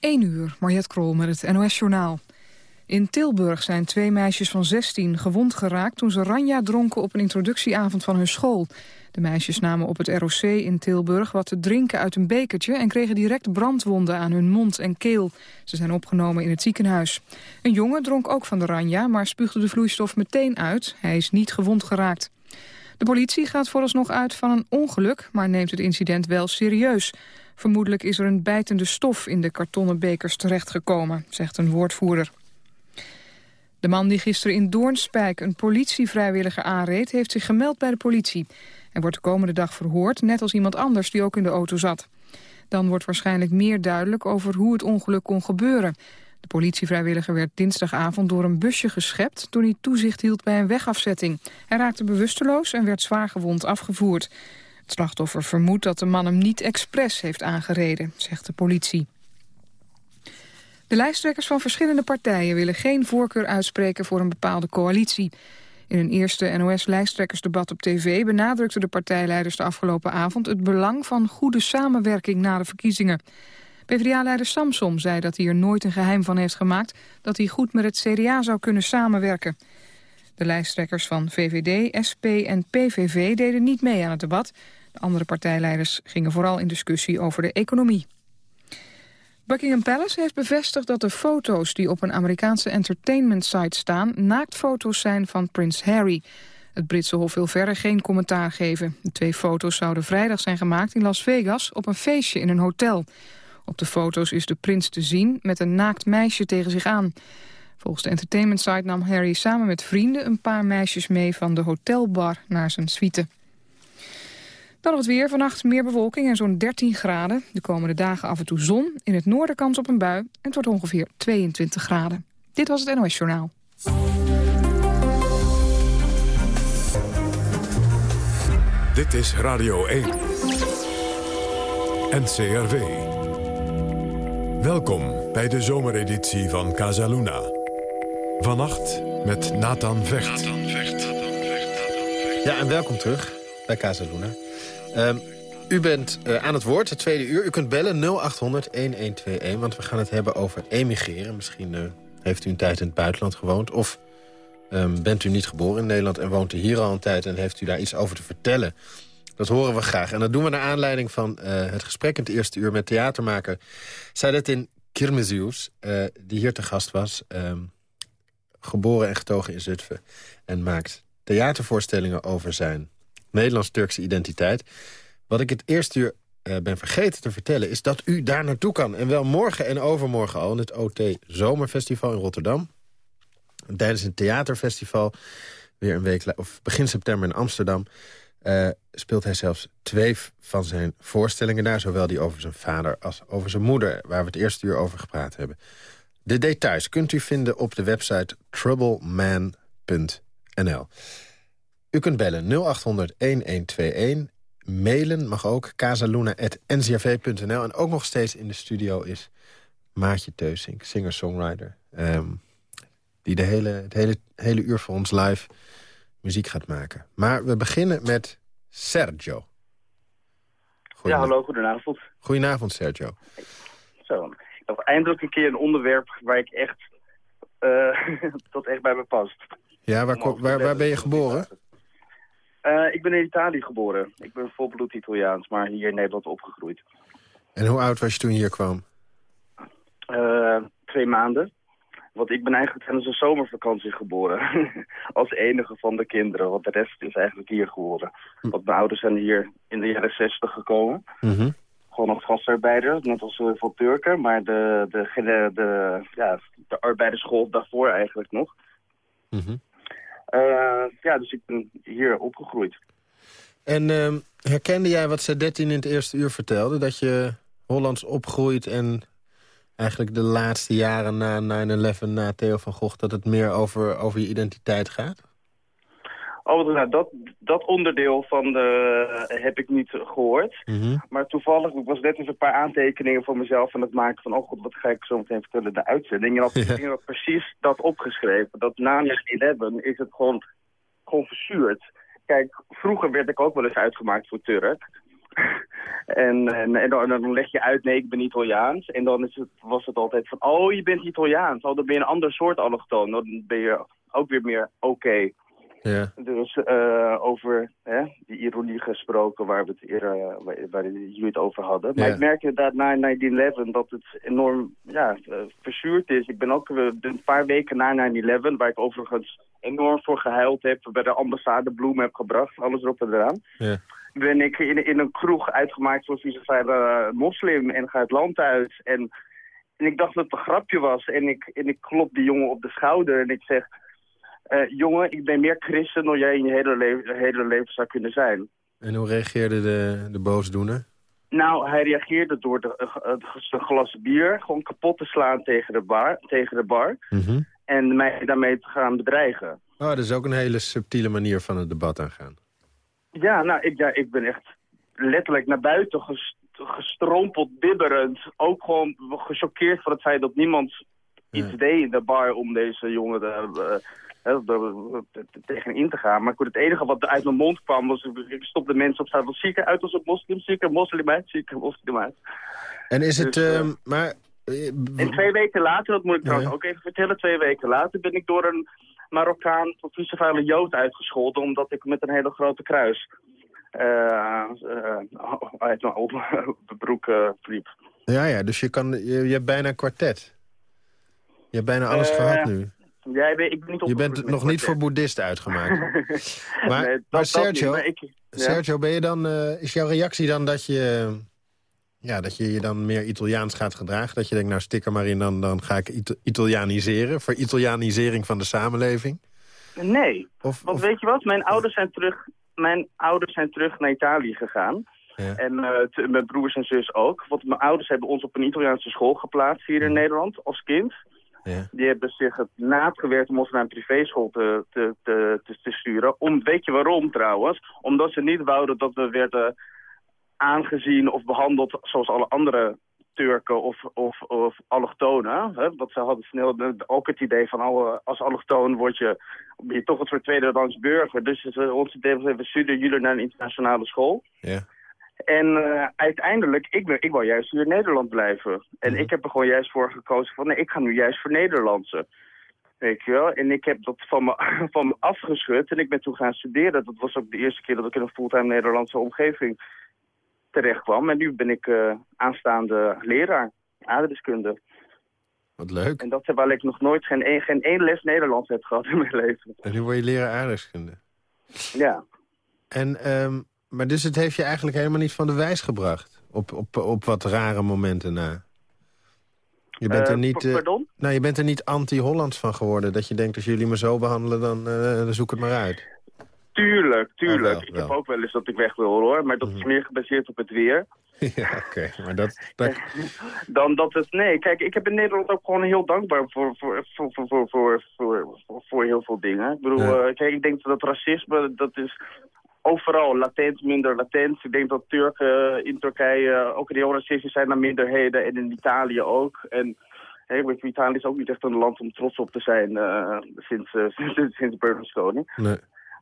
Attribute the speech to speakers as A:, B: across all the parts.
A: 1 uur, Mariette Krol met het NOS-journaal. In Tilburg zijn twee meisjes van 16 gewond geraakt... toen ze ranja dronken op een introductieavond van hun school. De meisjes namen op het ROC in Tilburg wat te drinken uit een bekertje... en kregen direct brandwonden aan hun mond en keel. Ze zijn opgenomen in het ziekenhuis. Een jongen dronk ook van de ranja, maar spuugde de vloeistof meteen uit. Hij is niet gewond geraakt. De politie gaat vooralsnog uit van een ongeluk... maar neemt het incident wel serieus... Vermoedelijk is er een bijtende stof in de kartonnen bekers terechtgekomen, zegt een woordvoerder. De man die gisteren in Doornspijk een politievrijwilliger aanreed... heeft zich gemeld bij de politie. Hij wordt de komende dag verhoord, net als iemand anders die ook in de auto zat. Dan wordt waarschijnlijk meer duidelijk over hoe het ongeluk kon gebeuren. De politievrijwilliger werd dinsdagavond door een busje geschept... toen hij toezicht hield bij een wegafzetting. Hij raakte bewusteloos en werd zwaargewond afgevoerd. Het slachtoffer vermoedt dat de man hem niet expres heeft aangereden, zegt de politie. De lijsttrekkers van verschillende partijen willen geen voorkeur uitspreken voor een bepaalde coalitie. In een eerste NOS-lijsttrekkersdebat op tv benadrukten de partijleiders de afgelopen avond het belang van goede samenwerking na de verkiezingen. PvdA-leider Samsom zei dat hij er nooit een geheim van heeft gemaakt dat hij goed met het CDA zou kunnen samenwerken. De lijsttrekkers van VVD, SP en PVV deden niet mee aan het debat. De andere partijleiders gingen vooral in discussie over de economie. Buckingham Palace heeft bevestigd dat de foto's die op een Amerikaanse entertainment site staan naaktfoto's zijn van prins Harry. Het Britse Hof wil verder geen commentaar geven. De twee foto's zouden vrijdag zijn gemaakt in Las Vegas op een feestje in een hotel. Op de foto's is de prins te zien met een naakt meisje tegen zich aan. Volgens de entertainment site nam Harry samen met vrienden een paar meisjes mee van de hotelbar naar zijn suite. Dan het weer. Vannacht meer bewolking en zo'n 13 graden. De komende dagen af en toe zon. In het noorden kans op een bui. En het wordt ongeveer 22 graden. Dit was het NOS Journaal.
B: Dit is Radio 1. NCRV. Welkom bij de zomereditie van Casaluna. Vannacht met Nathan Vecht.
C: Ja, en welkom terug bij Casaluna. Um, u bent uh, aan het woord, het tweede uur. U kunt bellen 0800-1121, want we gaan het hebben over emigreren. Misschien uh, heeft u een tijd in het buitenland gewoond... of um, bent u niet geboren in Nederland en woont u hier al een tijd... en heeft u daar iets over te vertellen. Dat horen we graag. En dat doen we naar aanleiding van uh, het gesprek in het eerste uur... met theatermaker Saidetin Kirmezius, die hier te gast was... Um, geboren en getogen in Zutphen... en maakt theatervoorstellingen over zijn Nederlands-Turkse identiteit. Wat ik het eerste uur uh, ben vergeten te vertellen... is dat u daar naartoe kan. En wel morgen en overmorgen al in het OT Zomerfestival in Rotterdam. En tijdens een theaterfestival, weer een week of begin september in Amsterdam... Uh, speelt hij zelfs twee van zijn voorstellingen daar. Zowel die over zijn vader als over zijn moeder... waar we het eerste uur over gepraat hebben. De details kunt u vinden op de website troubleman.nl. U kunt bellen 0800-1121. Mailen mag ook, casaluna.ncrv.nl. En ook nog steeds in de studio is Maatje Teusink, singer-songwriter. Um, die de hele, het hele, hele uur voor ons live muziek gaat maken. Maar we beginnen met Sergio.
D: Ja, hallo, goedenavond.
C: Goedenavond, Sergio.
D: Zo, ik had eindelijk een keer een onderwerp waar ik echt... Uh, tot echt bij me past.
C: Ja, waar, waar, waar ben je geboren?
D: Uh, ik ben in Italië geboren. Ik ben volbloed Italiaans, maar hier in Nederland opgegroeid.
C: En hoe oud was je toen je hier kwam?
D: Uh, twee maanden. Want ik ben eigenlijk tijdens een zomervakantie geboren. als enige van de kinderen, want de rest is eigenlijk hier geboren. Hm. Want mijn ouders zijn hier in de jaren zestig gekomen. Mm -hmm. Gewoon nog gastarbeiders, net als uh, veel Turken. Maar de, de, de, de, ja, de arbeiderschool daarvoor eigenlijk nog. Mm -hmm. Uh, ja, dus ik ben hier opgegroeid.
C: En uh, herkende jij wat Sadetin in het eerste uur vertelde? Dat je Hollands opgroeit en eigenlijk de laatste jaren na 9-11, na Theo van Gogh... dat het meer over, over je identiteit gaat?
D: Oh, nou, dat, dat onderdeel van de uh, heb ik niet gehoord. Mhm. Maar toevallig, ik was net eens een paar aantekeningen voor mezelf aan het maken van... oh god, wat ga ik zo meteen vertellen de uitzending. En had ja. precies dat opgeschreven. Dat na 9-11 is het gewoon, gewoon verzuurd. Kijk, vroeger werd ik ook wel eens uitgemaakt voor Turk. En, en, en, dan, dan leg je uit, nee, ik ben Italiaans. En dan is het, was het altijd van, oh, je bent Italiaans. Oh, dan ben je een ander soort allochtoon. Dan ben je ook weer meer oké.
C: Ja.
D: Dus uh, over hè, die ironie gesproken waar, we het eerder, uh, waar, waar jullie het over hadden. Maar
C: Ja.
D: ik merk inderdaad na 9-11 dat het enorm ja, uh, verzuurd is. Ik ben ook een paar weken na 9-11, waar ik overigens enorm voor gehuild heb, bij de ambassade bloemen heb gebracht, alles erop en eraan.
C: Ja.
D: Ben ik in, in een kroeg uitgemaakt zoals wie ze uh, moslim en ga het land uit. En, en ik dacht dat het een grapje was. En ik, en ik klop die jongen op de schouder en ik zeg... Uh, jongen, ik ben meer christen dan jij in je hele, le hele leven zou kunnen zijn.
C: En hoe reageerde de, de boosdoener?
D: Nou, hij reageerde door de, een glas bier gewoon kapot te slaan tegen de bar. Tegen de bar
C: mm -hmm.
D: En mij daarmee te gaan bedreigen.
C: Oh, dat is ook een hele subtiele manier van het debat aangaan.
D: Ja, nou, ik, ja, ik ben echt letterlijk naar buiten gest gestrompeld, bibberend. Ook gewoon gechoqueerd van het feit dat niemand ja. iets deed in de bar om deze jongen te, uh, tegen in te gaan. Maar goed, het enige wat uit mijn mond kwam was, ik stopte mensen op straat, was ziek uit als een moslim, zieke moslim uit, zieke moslim uit.
C: En is het,
D: Dus,
C: uh, maar...
D: En twee weken later, dat moet ik trouwens ja. ook even vertellen, twee weken later ben ik door een Marokkaan vuile Jood uitgescholden, omdat ik met een hele grote kruis uh, uit mijn broek liep.
C: Ja, ja, dus je, kan, je, je hebt bijna een kwartet. Je hebt bijna alles gehad nu.
D: Ja, ik ben, ik ben niet
C: je bent nog niet voor boeddhist uitgemaakt. maar, nee, dat, maar Sergio, dat niet, maar ik, ja. Sergio ben je dan, uh, is jouw reactie dan dat je, ja, dat je je dan meer Italiaans gaat gedragen? Dat je denkt, nou stik er maar in, dan, dan ga ik It Italianiseren. Voor Italianisering van de samenleving?
D: Nee, of, want of, weet je wat? Mijn ouders zijn terug, mijn ouders zijn terug naar Italië gegaan.
C: Ja.
D: En uh, mijn broers en zus ook. Want mijn ouders hebben ons op een Italiaanse school geplaatst hier in Nederland als kind.
C: Ja.
D: Die hebben zich het naadgewerkt om ons naar een privéschool te, te, te, te, sturen. Om, weet je waarom trouwens? Omdat ze niet wouden dat we werden aangezien of behandeld zoals alle andere Turken of, of, of allochtonen. Hè? Want ze hadden snel ook het idee van alle, als allochtoon word je, ben je toch een soort tweederangs burger. Dus ze, ons idee was, we sturen jullie naar een internationale school.
C: Ja.
D: En uh, uiteindelijk, ik, ben, ik wou juist hier in Nederland blijven. En
C: Mhm.
D: ik heb er gewoon juist voor gekozen van, nee, ik ga nu juist voor Nederlandse. Weet je wel? En ik heb dat van me, van me afgeschud en ik ben toen gaan studeren. Dat was ook de eerste keer dat ik in een fulltime Nederlandse omgeving terecht kwam. En nu ben ik uh, aanstaande leraar, aardrijkskunde.
C: Wat leuk.
D: En dat terwijl ik nog nooit geen, een, geen één les Nederlands heb gehad in mijn leven.
C: En nu word je leraar aardrijkskunde.
D: Ja.
C: En, um, maar dus het heeft je eigenlijk helemaal niet van de wijs gebracht? Op, op, op wat rare momenten na? Je bent
D: uh,
C: er niet,
D: uh, pardon?
C: Nou, je bent er niet anti-Hollands van geworden. Dat je denkt, als jullie me zo behandelen, dan, dan zoek het maar uit.
D: Tuurlijk, tuurlijk.
C: Wel,
D: ik heb ook wel eens dat ik weg wil hoor. Maar dat is meer gebaseerd op het weer.
C: ja, oké. Okay. Maar dat, dat...
D: Dan dat het... Nee, kijk, ik heb in Nederland ook gewoon heel dankbaar voor, voor, voor, voor, voor, voor, voor, voor heel veel dingen. Ik bedoel, ja. kijk, ik denk dat racisme, dat is overal latent, minder latent. Ik denk dat Turken in Turkije ook heel racistisch zijn naar minderheden en in Italië ook. En hey, Italië is ook niet echt een land om trots op te zijn uh, sinds, uh, sinds, sinds Berlusconi.
C: Nee.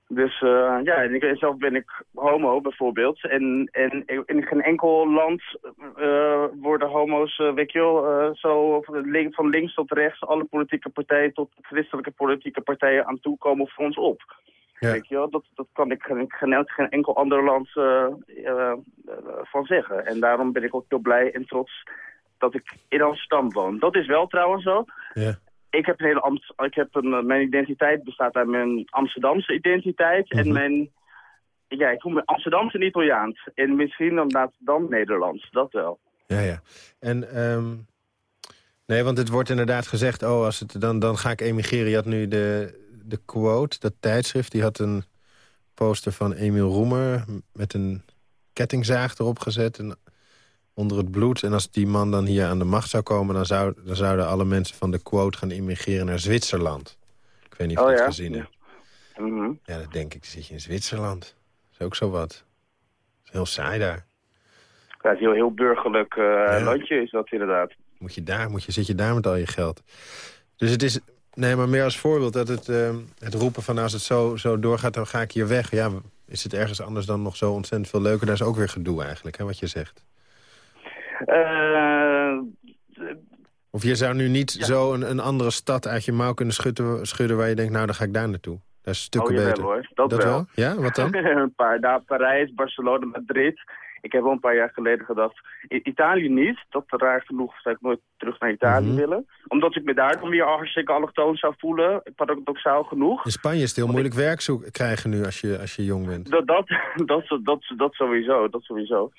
D: Dus uh, ja, en ik, zelf ben ik homo bijvoorbeeld. En, en in geen enkel land uh, worden homo's, uh, weet je wel, zo link, van links tot rechts, alle politieke partijen tot christelijke politieke partijen aan toekomen voor ons op.
C: Ja.
D: Weet je wel, dat, dat kan ik geen, geen, geen enkel ander land van zeggen. En daarom ben ik ook heel blij en trots dat ik in Amsterdam woon. Dat is wel trouwens zo.
C: Ja
D: ik heb een hele Amst ik heb een, mijn identiteit bestaat uit mijn Amsterdamse identiteit
C: Mhm.
D: mm -hmm. en mijn ja, ik voel me Amsterdams en Italiaans en misschien dan, dan Nederlands, dat wel.
C: Ja, ja. En um, nee, want het wordt inderdaad gezegd, oh, als het dan dan ga ik emigreren. Je had nu de de quote, dat tijdschrift, die had een poster van Emiel Roemer met een kettingzaag erop gezet en onder het bloed. En als die man dan hier aan de macht zou komen... dan, zou, dan zouden alle mensen van de quote gaan immigreren naar Zwitserland. Ik weet niet of
D: oh,
C: je
D: ja?
C: dat gezien hebt.
D: Ja. Mm -hmm.
C: ja, dat denk ik. Dan zit je in Zwitserland. Dat is ook zo wat. Dat is heel saai daar.
D: Ja, het is een heel, heel burgerlijk uh, ja. landje is dat inderdaad.
C: Moet je daar, moet je, zit je daar met al je geld. Dus het is... Nee, maar meer als voorbeeld dat het, uh, het roepen van als het zo, zo doorgaat, dan ga ik hier weg. Ja, is het ergens anders dan nog zo ontzettend veel leuker? Daar is ook weer gedoe eigenlijk, hè, wat je zegt.
D: Eh,
C: Of je zou nu niet zo een, een andere stad uit je mouw kunnen schudden, schudden... waar je denkt, nou, dan ga ik daar naartoe. Dat is stukken
D: oh, jawel,
C: beter.
D: hoor. Dat, wel.
C: Ja, wat dan?
D: een paar. Daar Parijs, Barcelona, Madrid. Ik heb al een paar jaar geleden gedacht, Italië niet. Dat raar genoeg zou ik nooit terug naar Italië
C: Mhm.
D: willen. Omdat ik me daar dan weer hartstikke allochtoon zou voelen. Paradoxaal genoeg.
C: In Spanje is het heel moeilijk werk zoek, krijgen nu als je, als je jong bent.
D: Dat, dat, dat, dat, dat sowieso, dat sowieso.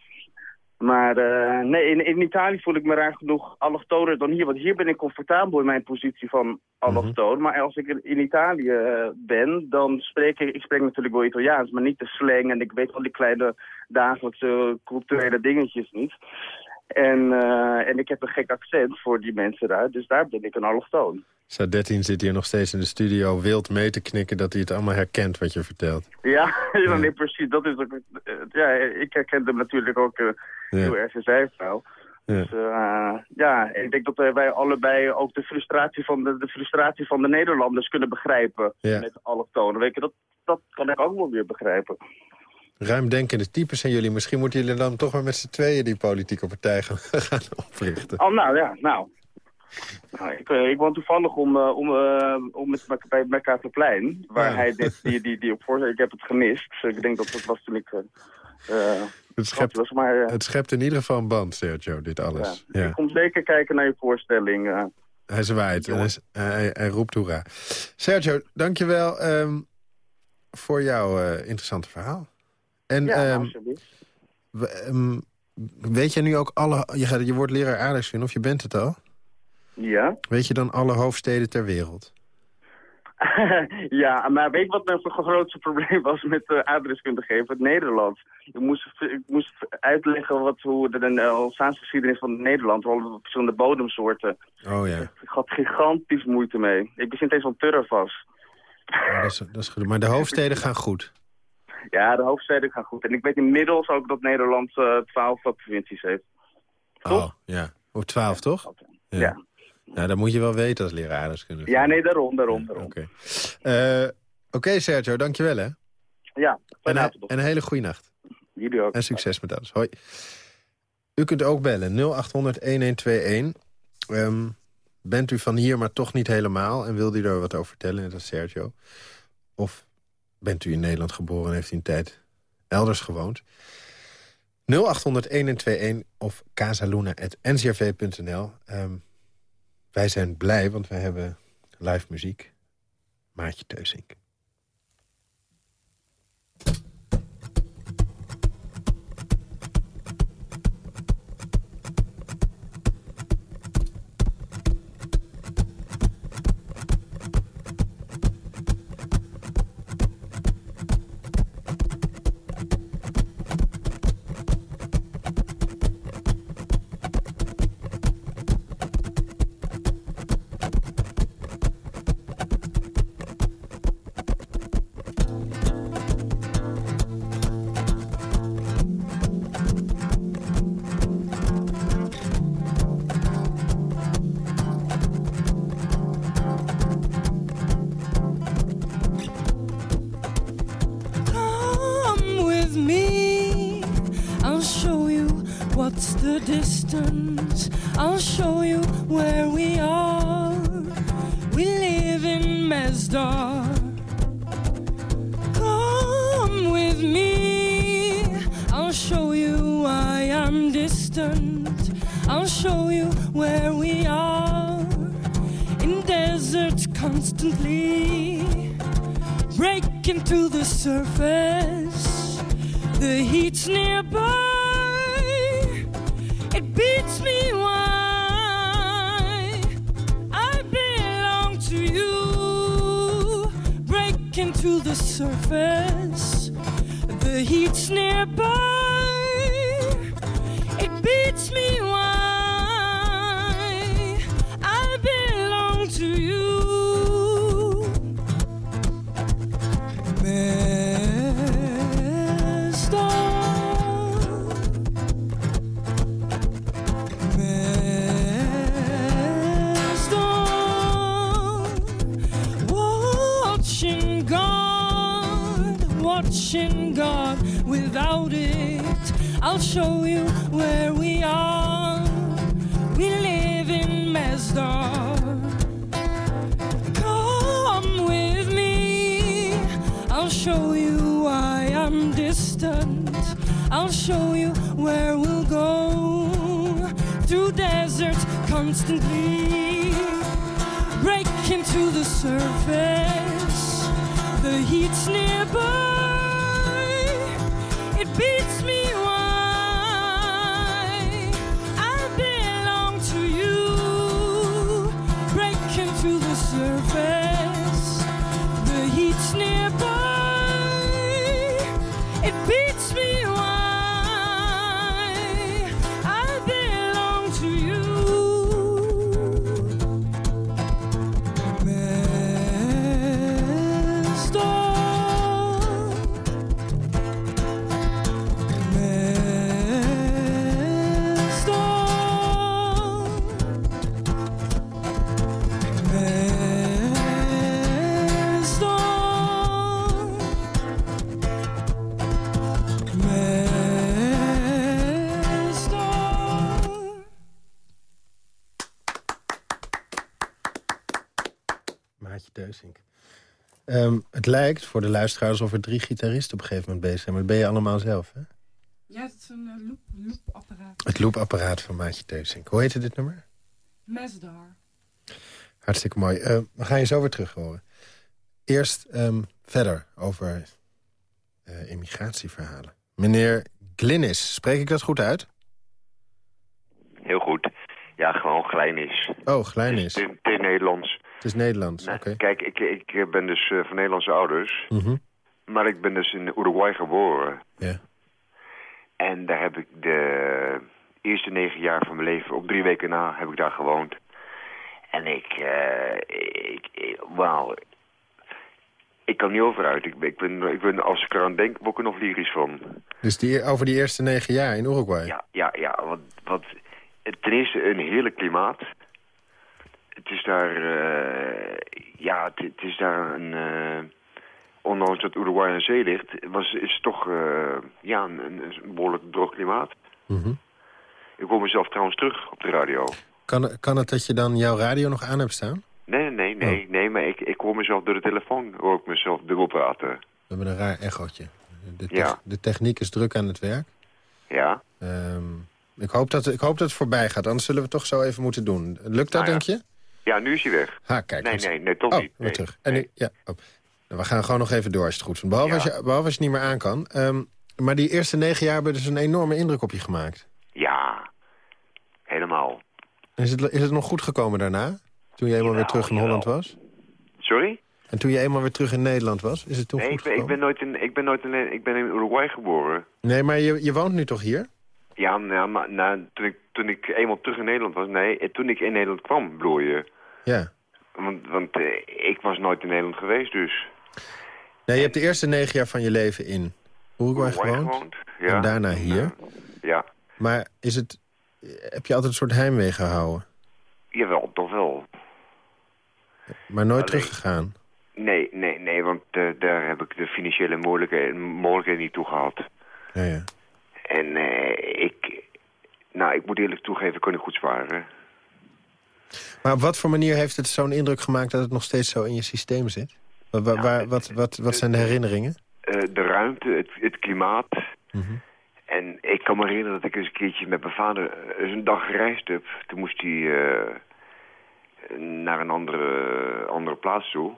D: Maar eh, nee, in, in Italië voel ik me raar genoeg allochtoner dan hier. Want hier ben ik comfortabel in mijn positie van allochtoon. Maar als ik in- in Italië eh, ben, dan spreek ik... Ik spreek natuurlijk wel Italiaans, maar niet de slang. En ik weet al die kleine dagelijkse culturele dingetjes niet. En, eh, en ik heb een gek accent voor die mensen daar. Dus daar ben ik een allochtoon.
C: Sadettin zit hier nog steeds in de studio wild mee te knikken... dat hij het allemaal herkent wat je vertelt.
D: Ja, ja. nee, precies. Dat is ook, ja, ik herken hem natuurlijk ook. Heel erg in zijn vrouw.
C: Ja.
D: Dus eh, ja, ik denk dat eh, wij allebei ook de frustratie van de, de frustratie van de Nederlanders kunnen begrijpen.
C: Ja.
D: Met allochtonen. Weet je, dat, dat kan ik ook wel weer begrijpen.
C: Ruimdenkende types zijn jullie. Misschien moeten jullie dan toch maar met z'n tweeën die politieke partij gaan, oprichten.
D: Oh, nou ja, nou. nou ik, eh, ik woon toevallig om, om, eh, om met, bij Mercatorplein, waar
C: Ja.
D: hij dit, die, die, die op. Ik heb het gemist. Dus ik denk dat dat was toen ik... eh eh,
C: Het schept,
D: was, maar,
C: het schept in ieder geval een band, Sergio, dit alles.
D: ja. Ik kom zeker kijken naar je voorstelling. eh.
C: Hij zwaait en hij, is- hij, hij roept hoera. Sergio, dankjewel ehm voor jouw interessante verhaal. En
D: ja,
C: ehm, weet jij nu ook alle... Je, je wordt leraar aardrijkskunde, of je bent het al?
D: Ja.
C: Weet je dan alle hoofdsteden ter wereld?
D: ja, maar weet je wat mijn grootste probleem was met uh, aardrijkskunde geven? Het Nederlands. Ik moest, ik moest uitleggen wat, hoe de, de ontstaansgeschiedenis van Nederland, alle verschillende bodemsoorten.
C: Oh ja.
D: Ik had gigantisch moeite mee. Ik bezit eens van turf vast.
C: Ja, dat is, dat is goed. Maar de hoofdsteden gaan goed.
D: Ja, de hoofdsteden gaan goed. En ik weet inmiddels ook dat Nederland eh, twaalf provincies heeft.
C: Oh,
D: Toch?
C: ja. Of twaalf, toch?
D: Ja.
C: Nou, dat moet je wel weten als leraar aardrijkskunde.
D: Ja, nee, daarom, daarom, daarom.
C: Oké, Eh, Oké, Sergio, dankjewel hè.
D: Ja,
C: En,
D: fijne
C: een-
D: avond. nog.
C: en een hele goede nacht.
D: Jullie ook.
C: En succes met alles. Hoi. U kunt ook bellen 0800 1121. Ehm, bent u van hier, maar toch niet helemaal... en wilt u er wat over vertellen, net als Sergio? Of bent u in Nederland geboren en heeft u een tijd elders gewoond? 0800 1121 of casaluna.ncrv.nl. Ehm, wij zijn blij, want wij hebben live muziek. Maatje Teusink.
E: Surface. I'll show you why I'm distant. I'll show you where we'll go through deserts constantly. Breaking to the surface, the heat's nearby. It beats me surface,
C: lijkt voor de luisteraars alsof er drie gitaristen op een gegeven moment bezig zijn. Maar dat ben je allemaal zelf, hè?
E: Ja, het is een uh, loop, loopapparaat.
C: Het loopapparaat van Maatje Deusink. Hoe heette dit nummer?
E: Mesdar.
C: Hartstikke mooi. Eh, we gaan je zo weer terug horen. Eerst ehm, verder over eh, immigratieverhalen. Meneer Glinnis, spreek ik dat goed uit?
F: Heel goed. Ja, gewoon Glijnis.
C: Oh, Glijnis.
F: Het is, het is Nederlands.
C: Is Nederlands,
F: Nou. Kijk, ik, ik ben dus eh, van Nederlandse ouders.
C: Mhm.
F: Maar ik ben dus in Uruguay geboren.
C: Ja.
F: En daar heb ik de eerste negen jaar van mijn leven, op drie weken na, heb ik daar gewoond. En ik, eh ik, ik wauw. Ik kan niet overuit. Ik, ik, ben, ik ben, als ik eraan denk, word ik er nog lyrisch van.
C: Dus die, over die eerste negen jaar in Uruguay?
F: Ja, ja, ja. Want, want ten eerste een heerlijk klimaat. Het is daar, eh, ja, het, het is daar een, eh, ondanks dat Uruguay aan zee ligt, was, is het toch, eh, ja, een, een behoorlijk droog klimaat.
C: Mhm.
F: Ik hoor mezelf trouwens terug op de radio.
C: kan, kan het dat je dan jouw radio nog aan hebt staan?
F: Nee, nee, nee,
C: Oh.
F: nee, maar ik, ik hoor mezelf door de telefoon, hoor ik mezelf dubbel praten.
C: We hebben een raar echootje. De, te-
F: Ja.
C: de techniek is druk aan het werk.
F: Ja?
C: Ehm, ik, hoop dat, ik hoop dat het voorbij gaat, anders zullen we het toch zo even moeten doen. Lukt dat,
F: Nou ja.
C: denk je?
F: Ja, nu is hij weg.
C: Ha, kijk.
F: Nee, nee, nee, toch
C: oh,
F: niet. Nee,
C: terug. En
F: nee.
C: nu, ja, oh. Nou, we gaan gewoon nog even door als het goed vindt. Behalve,
F: Ja.
C: als, je, behalve als je niet meer aan kan. Ehm, maar die eerste negen jaar hebben dus een enorme indruk op je gemaakt.
F: Ja, helemaal.
C: Is het, is het nog goed gekomen daarna? Toen je eenmaal weer terug in
F: jawel.
C: Holland was?
F: Sorry?
C: En toen je eenmaal weer terug in Nederland was? Is het toen
F: Nee,
C: goed
F: ik ben, ik
C: gekomen?
F: ben nooit in, ik ben nooit in, ik ben in Uruguay geboren.
C: Nee, maar je, je woont nu toch hier?
F: Ja, nou, maar nou, toen, ik, toen ik eenmaal terug in Nederland was, nee, toen ik in Nederland kwam, bedoel je.
C: Ja.
F: Want, want eh, ik was nooit in Nederland geweest, dus.
C: Nee, je hebt de eerste negen jaar van je leven in Uruguay gewoond.
F: Ja.
C: En daarna hier.
F: Ja,
C: Maar is het, heb je altijd een soort heimwee gehouden?
F: jawel, toch wel.
C: Maar nooit
F: Alleen-
C: teruggegaan?
F: Nee, nee, nee, want eh, daar heb ik de financiële mogelijkheden, mogelijkheden niet toe gehad.
C: Ja, ja.
F: En eh, ik, nou, ik moet eerlijk toegeven, ik kon niet goed sparen.
C: Maar op wat voor manier heeft het zo'n indruk gemaakt... dat het nog steeds zo in je systeem zit? Waar- wat, wat, wat zijn de herinneringen?
F: Eh, de ruimte, het, het klimaat.
C: Mhm.
F: En ik kan me herinneren dat ik eens een keertje met mijn vader eh, eens een dag gereisd heb. Toen moest hij eh, naar een andere, andere plaats toe.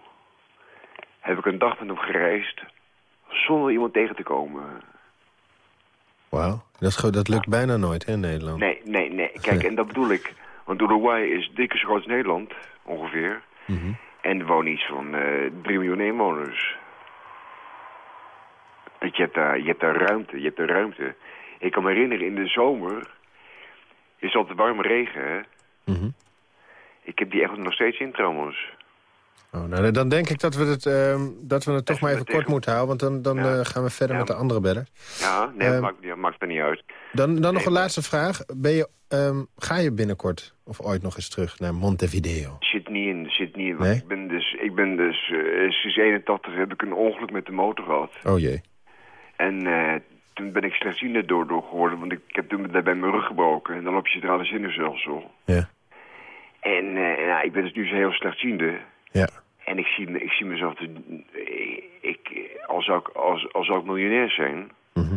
F: Heb ik een dag met hem gereisd zonder iemand tegen te komen.
C: Wauw. Dat, dat lukt bijna nooit hè, in Nederland.
F: Nee, nee, nee. Kijk, en dat bedoel ik. Want Uruguay is dikke zo groot als Nederland, ongeveer.
C: Mhm.
F: En er wonen iets van eh 3 miljoen inwoners. Dat je, hebt daar, je hebt daar ruimte, je hebt daar ruimte. Ik kan me herinneren, in de zomer is altijd warme regen, hè.
C: Mhm.
F: Ik heb die echt nog steeds in trouwens.
C: Oh, nou, dan denk ik dat we het, ehm, dat we het toch maar even kort
F: tegen-
C: moeten houden... want dan, dan
F: Ja.
C: eh, gaan we verder
F: Ja.
C: met de andere bellen.
F: Ja, nee,
C: Ehm,
F: dat maakt, dat maakt er niet uit.
C: Dan, dan nog een
F: maar-
C: laatste vraag. Ben je, ehm, ga je binnenkort of ooit nog eens terug naar Montevideo?
F: Zit niet in, zit niet in. Want
C: Nee?
F: ik ben dus, ik ben dus, eh, sinds 81 heb ik een ongeluk met de motor gehad.
C: Oh jee.
F: En eh, toen ben ik slechtziende door, door geworden, want ik, ik heb toen bij mijn rug gebroken. En dan loop je centrale zenuwstelsel.
C: Ja.
F: En uh, nou, ik ben dus nu zo heel slechtziende.
C: Ja.
F: En ik zie, ik zie mezelf, ik, als, zou ik, als, als zou ik miljonair zijn...
C: Mhm.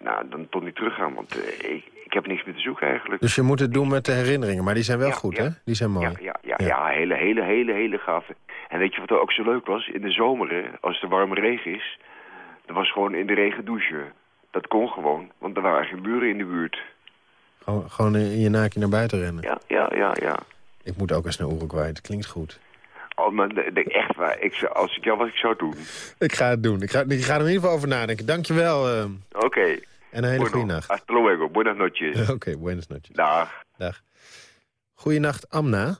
F: Nou, dan toch niet teruggaan, want uh, ik, ik heb niks meer te zoeken eigenlijk.
C: Dus je moet het doen met de herinneringen, maar die zijn wel
F: Ja,
C: goed,
F: ja.
C: hè? Die zijn mooi.
F: Ja, ja, ja,
C: Ja.
F: hele, hele, hele, hele gave. En weet je wat ook zo leuk was? In de zomer, hè, als er warme regen is... dan was gewoon in de regen douchen. Dat kon gewoon, want er waren geen buren in de buurt.
C: Gewoon, gewoon in je naakje naar buiten rennen.
F: Ja, ja, ja, ja.
C: Ik moet ook eens naar Uruguay, het klinkt goed.
F: Oh, maar de- de- echt waar, ik, als ik jou was, ik zou het doen.
C: Ik ga het doen. Ik ga, ik ga er in ieder geval over nadenken. Dankjewel uh,
F: Oké.
C: en een hele
F: Bueno,
C: goede nacht.
F: Hasta luego, buenas noches.
C: Oké, buenas noches.
F: Dag.
C: Dag. Goedenacht, Amna.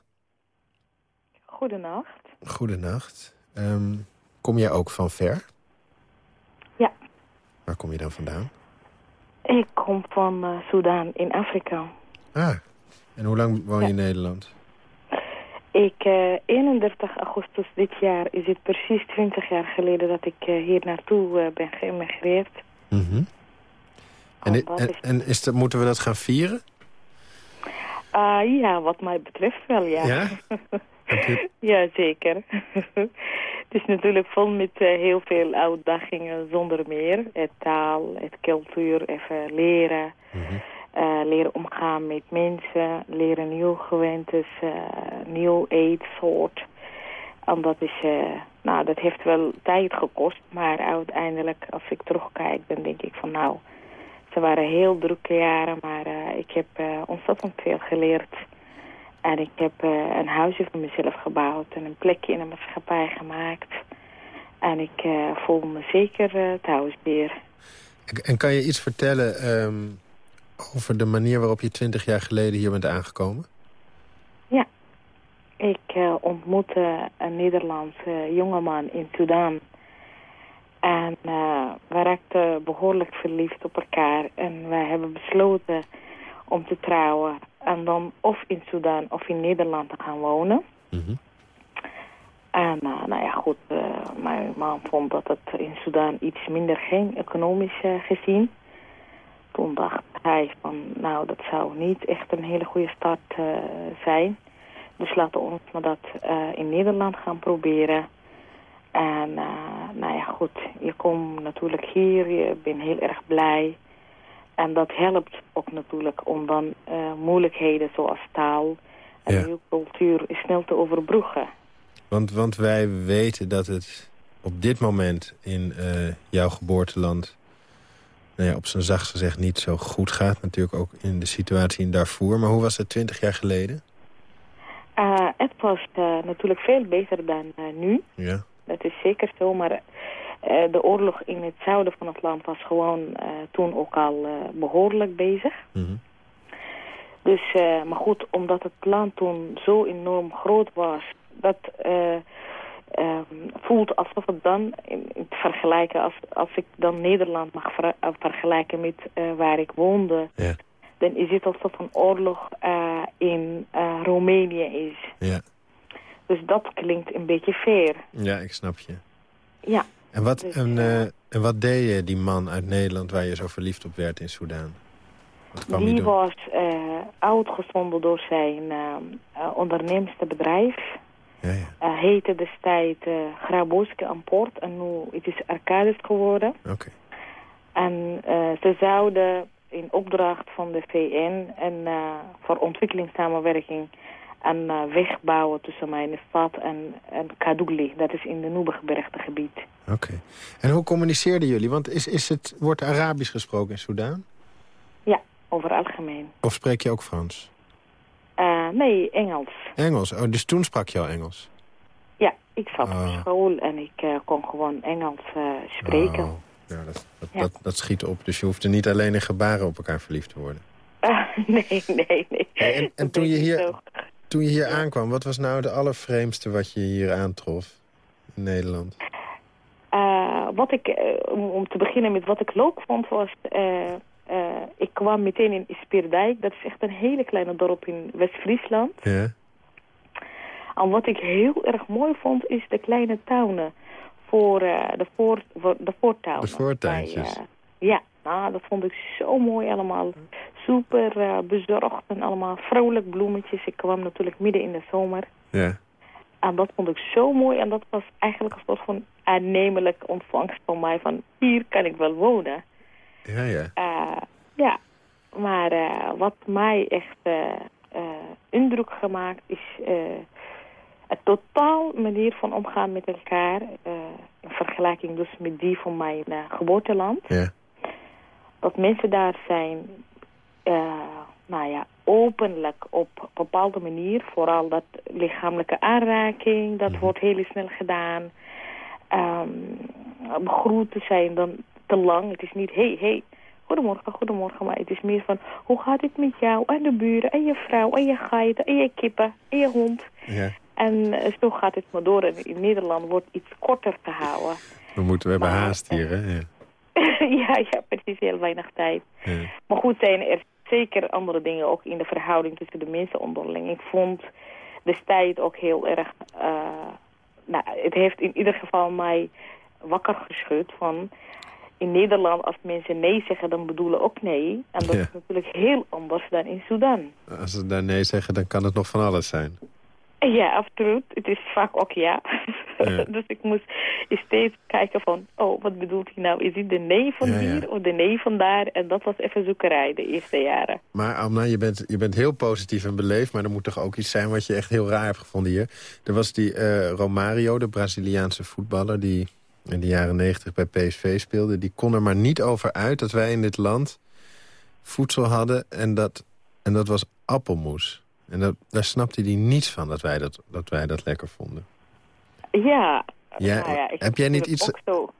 G: Goedenacht.
C: Goedenacht. Ehm kom jij ook van ver?
G: Ja.
C: Waar kom je dan vandaan?
G: Ik kom van uh, Sudan in Afrika.
C: Ah, en hoe lang woon je
G: Ja.
C: in Nederland?
G: Ik, uh, 31 augustus dit jaar is het precies 20 jaar geleden dat ik uh, hier naartoe uh, ben geëmigreerd.
C: Mhm. En,
G: Omdat
C: en,
G: is-
C: en is dat, moeten we dat gaan vieren?
G: Ah, ja, wat mij betreft wel, ja.
C: Ja? Je-
G: Ja, zeker. het is natuurlijk vol met eh, heel veel uitdagingen zonder meer. Het taal, het cultuur, even leren.
C: Mhm.
G: Eh, leren omgaan met mensen, leren nieuwe gewoontes, eh, nieuw eetsoort. En dat, is, eh, nou, dat heeft wel tijd gekost, maar uiteindelijk als ik terugkijk, dan denk ik van nou, ze waren heel drukke jaren, maar ik heb ontzettend veel geleerd. En ik heb een huisje voor mezelf gebouwd en een plekje in de maatschappij gemaakt. En ik voel me zeker thuis weer.
C: En- En kan je iets vertellen ehm, over de manier waarop je twintig jaar geleden hier bent aangekomen?
G: Ik eh, ontmoette een Nederlandse jongeman in Sudan. En eh, we raakten behoorlijk verliefd op elkaar. En wij hebben besloten om te trouwen. En dan of in Sudan of in Nederland te gaan wonen.
C: Mhm.
G: En eh, nou ja, goed, eh, mijn man vond dat het in Sudan iets minder ging, economisch gezien. Toen dacht hij van, nou, dat zou niet echt een hele goede start eh, zijn. Dus laten we ons maar dat eh, in Nederland gaan proberen. En eh, nou ja, goed, je komt natuurlijk hier, je bent heel erg blij. En dat helpt ook natuurlijk om dan moeilijkheden zoals taal en
C: Ja.
G: cultuur snel te overbruggen.
C: Want, want wij weten dat het op dit moment in jouw geboorteland... Nou ja, op zijn zachtst gezegd niet zo goed gaat. Natuurlijk ook in de situatie in Darfur. Maar hoe was het twintig jaar geleden?
G: Eh, het was eh, natuurlijk veel beter dan eh, nu.
C: Ja.
G: Dat is zeker zo, maar de oorlog in het zuiden van het land was gewoon toen ook al eh, behoorlijk bezig.
C: Mhm.
G: Dus, maar goed, omdat het land toen zo enorm groot was, dat eh, ehm, voelt alsof het dan, in, in te vergelijken, als, als ik dan Nederland mag ver- eh, vergelijken met eh, waar ik woonde,
C: Ja.
G: dan is het alsof een oorlog eh, in Roemenië is.
C: Ja.
G: Dus dat klinkt een beetje fair.
C: ja, ik snap je.
G: Ja.
C: En wat,
G: Dus,
C: en, en wat deed je, die man uit Nederland... waar je zo verliefd op werd in Soudaan?
G: Die was uitgezonden door zijn eh, eh, onderneemste bedrijf.
C: Ja, ja.
G: Uh, heette destijds uh, Graboske aan Poort en nu het is geworden.
C: Oké.
G: En uh, ze zouden in opdracht van de VN en voor ontwikkelingssamenwerking een weg bouwen tussen mijn stad en, en Kadugli. Dat is in de Nubegebergte gebied.
C: Oké. En hoe communiceerden jullie? Want is, is het, wordt Arabisch gesproken in Soudaan?
G: Ja, over algemeen.
C: Of spreek je ook Frans?
G: Uh, nee, Engels.
C: Engels? Oh, dus toen sprak je al Engels?
G: Ja, ik zat
C: Oh.
G: op school en ik uh, kon gewoon Engels uh, spreken.
C: Oh, ja, dat, dat,
G: Ja.
C: Dat, dat schiet op. Dus je hoeft er niet alleen in gebaren op elkaar verliefd te worden.
G: nee, nee, nee.
C: En- en toen je hier-. Toen je hier aankwam, wat was nou de allervreemdste wat je hier aantrof in Nederland?
G: Wat ik, eh, om te beginnen met wat ik leuk vond was... eh, eh, ik kwam meteen in Ispierdijk. Dat is echt een hele kleine dorp in West-Friesland.
C: Ja?
G: En wat ik heel erg mooi vond is de kleine tuinen. voor eh, de, voor, voor- de voortuin.
C: De voortuintjes.
G: ja, nou, dat vond ik zo mooi allemaal. Super eh, bezorgd en allemaal vrolijk bloemetjes. Ik kwam natuurlijk midden in de zomer.
C: Ja.
G: En dat vond ik zo mooi. En dat was eigenlijk een soort van aannemelijk ontvangst van mij. Van hier kan ik wel wonen.
C: Ja, ja.
G: Eh, ja, maar eh, wat mij echt eh, indruk gemaakt is het totaal manier van omgaan met elkaar. in vergelijking dus met die van mijn geboorteland.
C: Ja.
G: Dat mensen daar zijn, nou ja, openlijk op een bepaalde manier. Vooral dat lichamelijke aanraking, dat wordt heel snel gedaan. Ehm begroeten zijn dan te lang. Het is niet, hey, hey, goedemorgen, goedemorgen. Maar het is meer van, hoe gaat het met jou en de buren en je vrouw en je geiten en je kippen en je hond.
C: ja.
G: En eh, zo gaat het maar door. En in Nederland wordt iets korter gehouden.
C: We, moeten, we hebben
G: Maar,
C: haast hier, hè? Ja.
G: ja, ja, precies, heel weinig tijd.
C: Ja.
G: Maar goed, zijn er zeker andere dingen ook in de verhouding tussen de mensen onderling. Ik vond destijds ook heel erg... eh, nou, het heeft in ieder geval mij wakker geschud van... In Nederland, als mensen nee zeggen, dan bedoelen ook nee. En dat
C: Ja.
G: is natuurlijk heel anders dan in Sudan.
C: Als ze daar nee zeggen, dan kan het nog van alles zijn.
G: Ja, absoluut. Het is vaak ook ja.
C: Ja.
G: dus ik moest steeds kijken van, oh, wat bedoelt hij nou? Is het de nee van
C: Ja,
G: hier of de nee van daar? En dat was even zoekerij de eerste jaren.
C: Maar Amna, je bent, je bent heel positief en beleefd... maar er moet toch ook iets zijn wat je echt heel raar hebt gevonden hier. Er was die eh, Romario, de Braziliaanse voetballer... die in de jaren negentig bij PSV speelde. Die kon er maar niet over uit dat wij in dit land voedsel hadden... en dat, en dat was appelmoes. En dat, daar snapte hij niets van, dat wij dat, dat wij dat lekker vonden.
G: Ja,
C: Ja,
G: nou ja
C: heb jij niet iets-.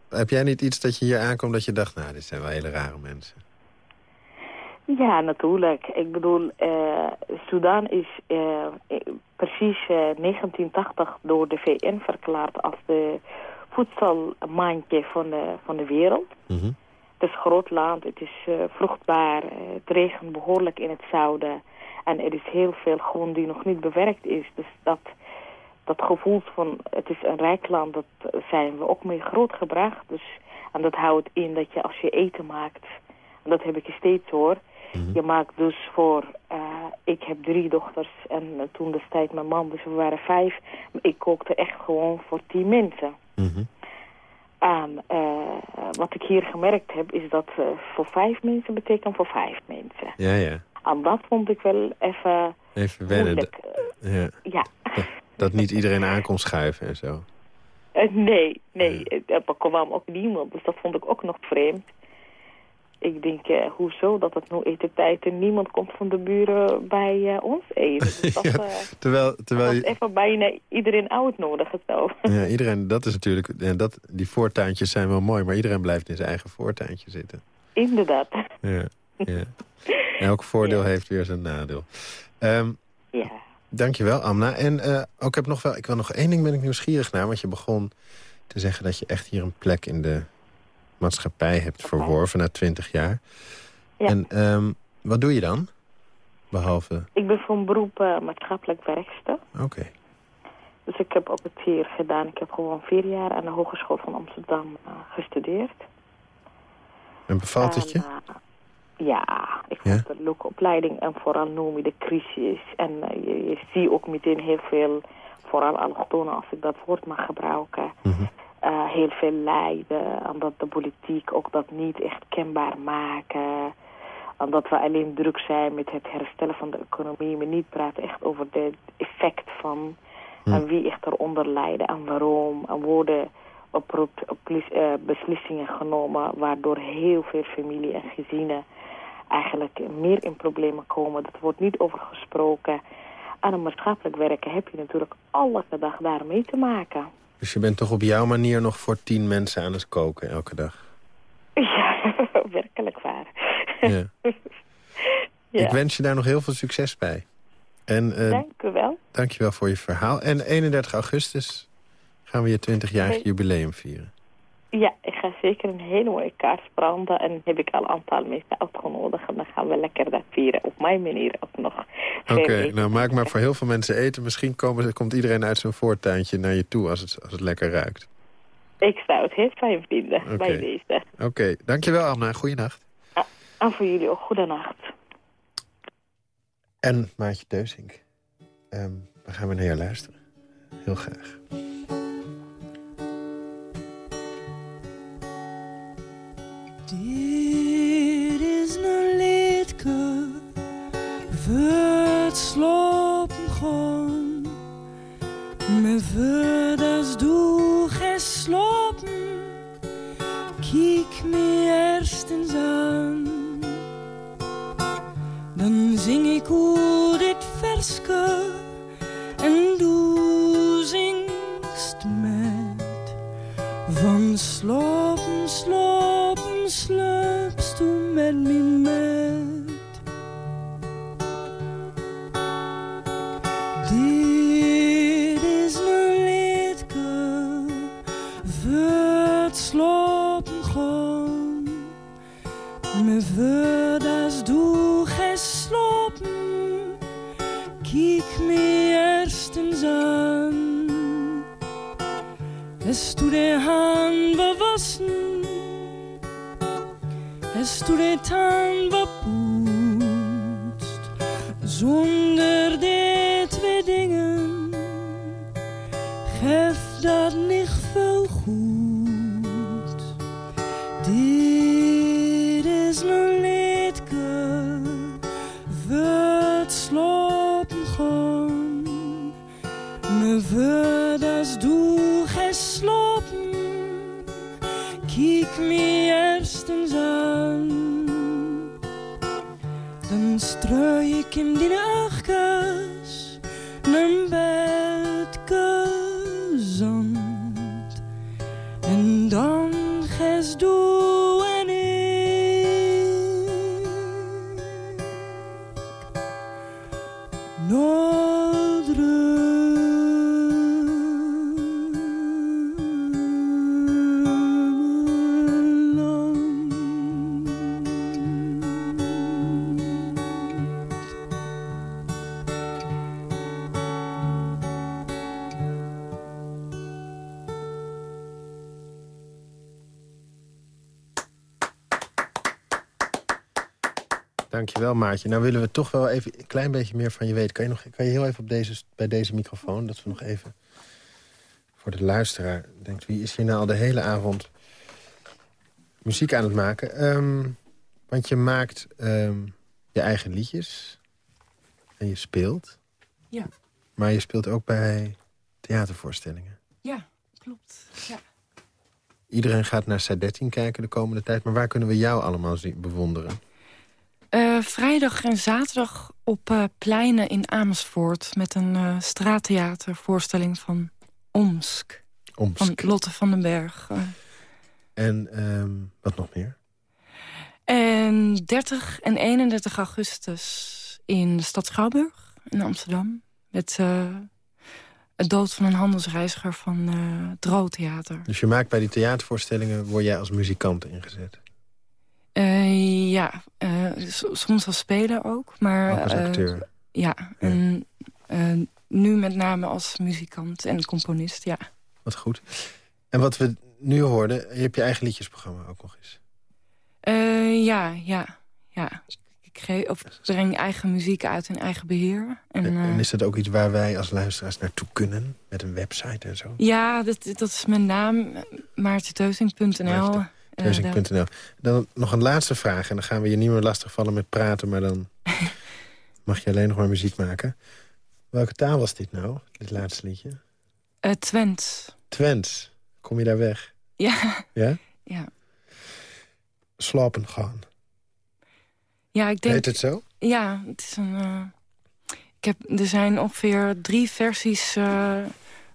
C: Heb jij niet iets dat je hier aankomt dat je dacht... nou, dit zijn wel hele rare mensen?
G: Ja, natuurlijk. Ik bedoel, eh Sudan is eh, eh, precies eh, 1980 door de VN verklaard als de voedselmandje van de, van de wereld.
C: Mhm.
G: Het is een groot land, het is eh, vruchtbaar, eh, het regent behoorlijk in het zuiden. En er is heel veel grond die nog niet bewerkt is. Dus dat, dat gevoel van het is een rijk land, dat zijn we ook mee grootgebracht. Dus, en dat houdt in dat je als je eten maakt, en dat heb ik steeds hoor. Je maakt dus voor, eh, ik heb drie dochters en toen destijds mijn man, dus we waren vijf. Ik kookte echt gewoon voor tien mensen.
C: Mhm.
G: En eh, wat ik hier gemerkt heb, is dat eh, voor vijf mensen betekent voor vijf mensen.
C: Ja, ja.
G: En dat vond ik wel even
C: Even wennen.
G: moeilijk.
C: Ja.
G: Ja,
C: Dat niet iedereen aan kon schuiven en zo.
G: Eh, nee, nee, er kwam ook niemand, dus dat vond ik ook nog vreemd. Ik denk, eh, hoezo dat het nu etentijd en niemand komt van de buren bij eh, ons eten. Dus dat,
C: Ja,
G: eh,
C: Terwijl, terwijl
G: dat
C: je-
G: even bijna iedereen uitnodigen zo.
C: ja, iedereen, dat is natuurlijk, ja, dat, die voortuintjes zijn wel mooi, maar iedereen blijft in zijn eigen voortuintje zitten.
G: Inderdaad,
C: Ja, ja. Elk voordeel
G: Ja.
C: heeft weer zijn nadeel. Ehm,
G: ja.
C: dankjewel, Amna. En ook ik heb nog wel, ik wil nog één ding ben ik nieuwsgierig naar, want je begon te zeggen dat je echt hier een plek in de maatschappij hebt verworven na twintig jaar.
G: Ja.
C: En ehm, wat doe je dan? Behalve,
G: Ik ben van beroep eh, maatschappelijk werkster.
C: oké.
G: Dus ik heb ook het hier gedaan. Ik heb gewoon vier jaar aan de Hogeschool van Amsterdam eh, gestudeerd.
C: En bevalt het je?
G: Eh, ja, ik
C: Ja?
G: vond een leuke opleiding. En vooral nu met de crisis. En je, je ziet ook meteen heel veel, vooral allochtonen als ik dat woord mag gebruiken...
C: Mhm.
G: Eh, heel veel lijden. Omdat de politiek ook dat niet echt kenbaar maken. Omdat we alleen druk zijn met het herstellen van de economie. Maar niet praten echt over het effect van...
C: Hm.
G: En wie echt eronder lijden en waarom. En worden op, op, eh, beslissingen genomen waardoor heel veel familie en gezinnen eigenlijk meer in problemen komen. Dat wordt niet over gesproken. Aan een maatschappelijk werken heb je natuurlijk elke dag daarmee te maken.
C: Dus je bent toch op jouw manier nog voor tien mensen aan het koken elke dag?
G: Ja, werkelijk waar.
C: Ja.
G: Ja.
C: Ik wens je daar nog heel veel succes bij. En eh
G: Dank u wel.
C: dankjewel voor je verhaal. En 31 augustus gaan we je 20-jarig
G: Nee.
C: jubileum vieren.
G: Ja, ik ga zeker een hele mooie kaart branden. En heb ik al een aantal mensen uitgenodigd. En dan gaan we lekker dat vieren. Op mijn manier ook nog.
C: Oké, nou maak maar voor heel veel mensen eten. Misschien komen, komt iedereen uit zijn voortuintje naar je toe als het, als het lekker ruikt.
G: Ik zou het heel fijn vinden
C: Oké.
G: bij deze.
C: Oké, dankjewel Anna. Goeienacht.
G: En voor jullie ook goedenacht.
C: En Maatje Deusink. Ehm we gaan we naar jou luisteren. Heel graag. Dankjewel Maatje. Nou willen we toch wel even een klein beetje meer van je weten. Kan je, nog, kan je heel even op deze, bij deze microfoon, dat we nog even voor de luisteraar denkt... wie is hier nou al de hele avond muziek aan het maken? Ehm, want je maakt ehm, je eigen liedjes en je speelt.
E: Ja.
C: Maar je speelt ook bij theatervoorstellingen.
E: Ja, klopt. Ja.
C: Iedereen gaat naar Sadettin kijken de komende tijd. Maar waar kunnen we jou allemaal zien, bewonderen?
E: Eh, vrijdag en zaterdag op eh, pleinen in Amersfoort... met een eh, straattheatervoorstelling van Omsk.
C: Omsk.
E: Van Lotte van den Berg.
C: En ehm, wat nog meer?
E: En 30 en 31 augustus in de stad Schouwburg in Amsterdam. Met het dood van een handelsreiziger van eh Dro Theater.
C: Dus je maakt bij die theatervoorstellingen... word jij als muzikant ingezet.
E: Eh, ja, eh, soms als speler ook. Maar,
C: Ook als
E: eh,
C: acteur.
E: ja, en nu met name als muzikant en componist, ja.
C: Wat goed. En wat we nu hoorden... je hebt je eigen liedjesprogramma ook nog eens.
E: Ja, ja, ja. Ik of breng eigen muziek uit in eigen beheer. En,
C: En, en is dat ook iets waar wij als luisteraars naartoe kunnen? Met een website en zo?
E: Ja, dat, dat is mijn naam, maartenteuzing.nl.
C: Teuzing.nl. Dan nog een laatste vraag. En dan gaan we je niet meer lastigvallen met praten... maar dan mag je alleen nog maar muziek maken. Welke taal was dit nou, dit laatste liedje?
E: eh, Twents.
C: Twents. Kom je daar weg?
E: Ja,
C: Ja?
E: ja.
C: Slapen gaan.
E: ja, ik denk...
C: Heet het zo?
E: Ja, het is een... eh, ik heb, er zijn ongeveer drie versies eh,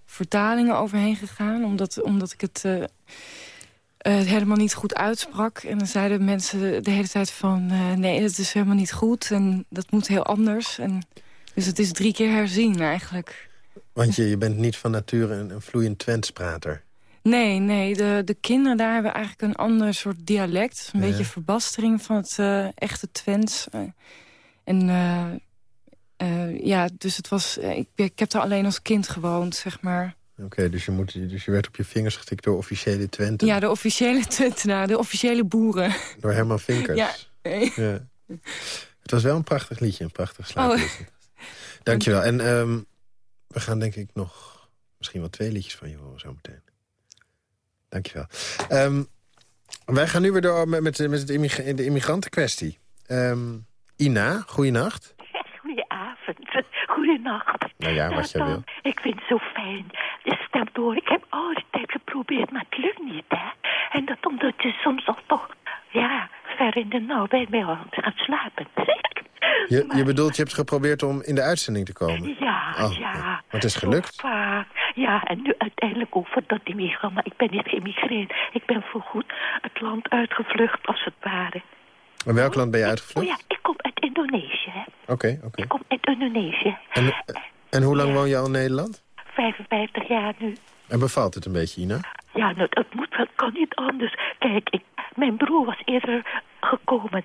E: vertalingen overheen gegaan. Omdat, omdat ik het eh, helemaal niet goed uitsprak. En dan zeiden mensen de hele tijd van... eh, nee, dat is helemaal niet goed en dat moet heel anders. En, dus het is drie keer herzien eigenlijk.
C: Want je, je bent niet van nature een, een vloeiend Twentsprater.
E: Nee, nee, de, de kinderen daar hebben eigenlijk een ander soort dialect. Een
C: Ja.
E: beetje verbastering van het eh, echte Twents. En ja, dus het was... ik, ik heb daar alleen als kind gewoond, zeg maar.
C: Oké, dus, je moet- dus je werd op je vingers getikt door officiële Twente.
H: Ja, de officiële Twentenaar, de officiële boeren.
C: Door Herman Vinkers.
H: Ja.
C: Ja. Het was wel een prachtig liedje, een prachtig
H: Oh.
C: slaapliedje. Dankjewel. En ehm, we gaan denk ik nog misschien wel twee liedjes van je horen zometeen. Dankjewel. Ehm wij gaan nu weer door met, met, met het immig- de immigrantenkwestie. Ehm Ina, goeienacht.
I: Goedenacht.
C: Nou ja, wat je
I: Dan,
C: wil.
I: Ik vind het zo fijn. Je stemt door. Ik heb al die tijd geprobeerd, maar het lukt niet, hè. En dat omdat je soms al toch, ja, ver in de nauw bij mij gaat slapen.
C: Je, je bedoelt, je hebt geprobeerd om in de uitzending te komen?
I: Ja,
C: Oh,
I: ja.
C: Maar het is gelukt?
I: Ja, en nu uiteindelijk over dat immigrant. Maar ik ben niet geëmigreerd. Ik ben voorgoed het land uitgevlucht, als het ware.
C: In welk land ben je
I: Oh
C: uitgevlucht?
I: ja, ik kom Indonesië.
C: Oké, oké.
I: Ik kom uit Indonesië.
C: En, en hoe lang woon je al in Nederland?
I: 55 jaar nu.
C: En bevalt het een beetje, Ina?
I: Ja, nou, dat moet wel, kan niet anders. Kijk, ik, mijn broer was eerder gekomen.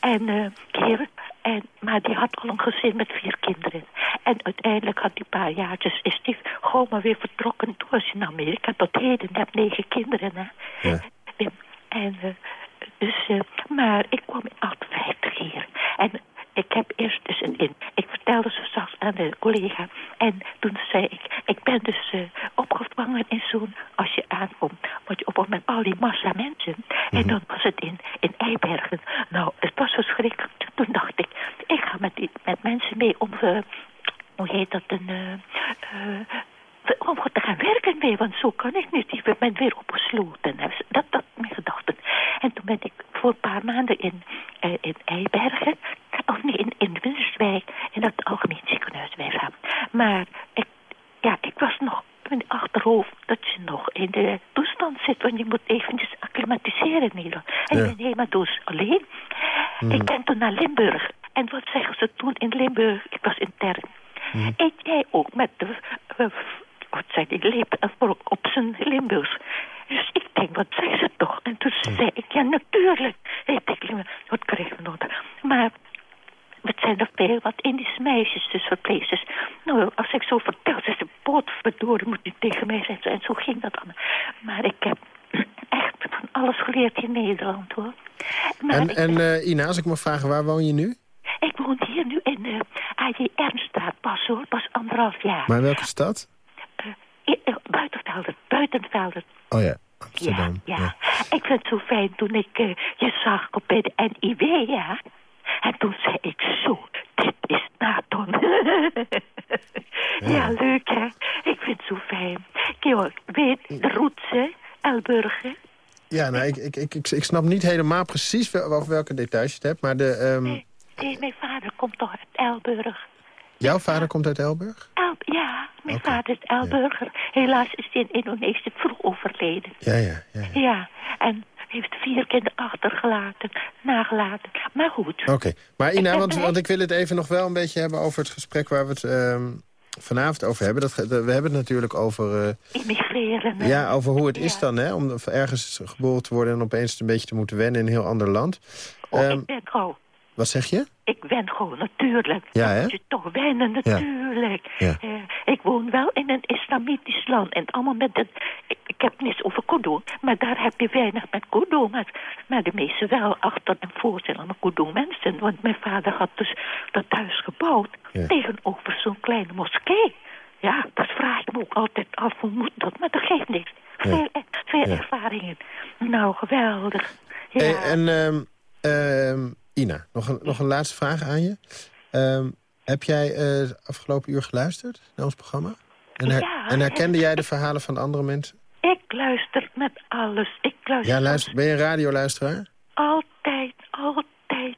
I: En, eh keer, en, maar die had al een gezin met vier kinderen. En uiteindelijk had een paar jaartjes, is hij gewoon maar weer vertrokken. Toen was hij naar Amerika, tot heden, heb negen kinderen, hè.
C: Ja.
I: Wim. En, eh, dus, eh, maar ik kwam in 58 hier. En ik heb eerst dus een in. Ik vertelde zo straks aan de collega. En toen zei ik, ik ben dus eh, opgevangen in zo'n, als je aankomt, word je op met al die massa mensen. En dan was het in, in Eibergen. Nou, het was verschrikkelijk. Toen dacht ik, ik ga met, die, met mensen mee om, eh, hoe heet dat, een... eh, om te gaan werken mee, want zo kan ik niet. Ik ben weer opgesloten. Dat, dat mijn gedachten. En toen ben ik voor een paar maanden in, eh, in Eibergen, in, in Winterswijk, in het algemeen ziekenhuis weggaan. Maar ik, ja, ik was nog in het achterhoofd dat je nog in de toestand zit, want je moet eventjes acclimatiseren in Nederland. En
C: Ja.
I: ik ben helemaal dus alleen. Ik ben toen naar Limburg. En wat zeggen ze toen in Limburg? Ik was intern. Eet jij ook met de, eh, wat zei die, vork op zijn Limburgs? Dus ik denk, wat zei ze toch? En toen zei ik, ja natuurlijk eet ik. Wat kregen we nog? Maar wat zijn er veel wat Indische meisjes, dus verpleegsters. Nou, als ik zo vertel, ze ze potverdorie, moet niet tegen mij zijn. En zo ging dat allemaal. Maar ik heb echt van alles geleerd in Nederland, hoor. Maar
C: En,
I: ik,
C: en eh, Ina, als ik mag vragen, waar woon je nu?
I: ik woon hier nu in de AJ Ernststraat, pas hoor, pas anderhalf jaar.
C: Maar welke stad?
I: I- eh, Buitenvelden, Buitenvelden.
C: Oh ja,
I: Ja,
C: Amsterdam.
I: ja, Ik vind het zo fijn toen ik eh, je zag op bij de NIW, ja. En toen zei ik zo, dit is Nathan. ja. leuk hè. Ik vind het zo fijn. Kijk, weet, de roots hè, Elburger.
C: Ja, nou, ik, ik, ik, ik, ik snap niet helemaal precies wel, over welke details je het hebt. Maar de, ehm,
I: Nee, nee, mijn vader komt toch uit Elburg.
C: jouw vader komt uit Elburg?
I: El, ja, mijn vader is Elburger. Helaas is hij in Indonesië vroeg overleden.
C: Ja, ja, ja. ja.
I: Vier kinderen achtergelaten, nagelaten. Maar goed.
C: Oké, maar Ina, want, want ik wil het even nog wel een beetje hebben over het gesprek waar we het ehm, vanavond over hebben. Dat, we hebben het natuurlijk over, eh,
I: Immigreren. hè.
C: ja, over hoe het
I: Ja.
C: is dan, hè, om ergens geboren te worden en opeens een beetje te moeten wennen in een heel ander land.
I: Oh,
C: Ehm,
I: ik ben gewoon.
C: wat zeg je?
I: Ik ben gewoon, natuurlijk.
C: Ja,
I: Dan
C: hè?
I: moet je toch wennen, natuurlijk.
C: Ja.
I: Eh, ik woon wel in een islamitisch land. En allemaal met het... Heb niets over Kudu. Maar daar heb je weinig met Kudu. Maar, de meeste wel. Achter en voor zijn allemaal mensen. Want mijn vader had dus dat huis gebouwd.
C: Ja.
I: Tegenover zo'n kleine moskee. Ja, dat vraag ik me ook altijd af. Hoe moet dat? Maar dat geeft niks. Veel, eh, veel
C: Ja.
I: ervaringen. Nou, geweldig. Ja.
C: Hey, en ehm, ehm, Ina, nog een, nog een laatste vraag aan je. Ehm, heb jij eh afgelopen uur geluisterd naar ons programma? En, her- en herkende jij de verhalen van andere mensen?
I: Ik luister met alles. Ik luister
C: Ja, luister, ben je een radioluisteraar?
I: altijd, altijd.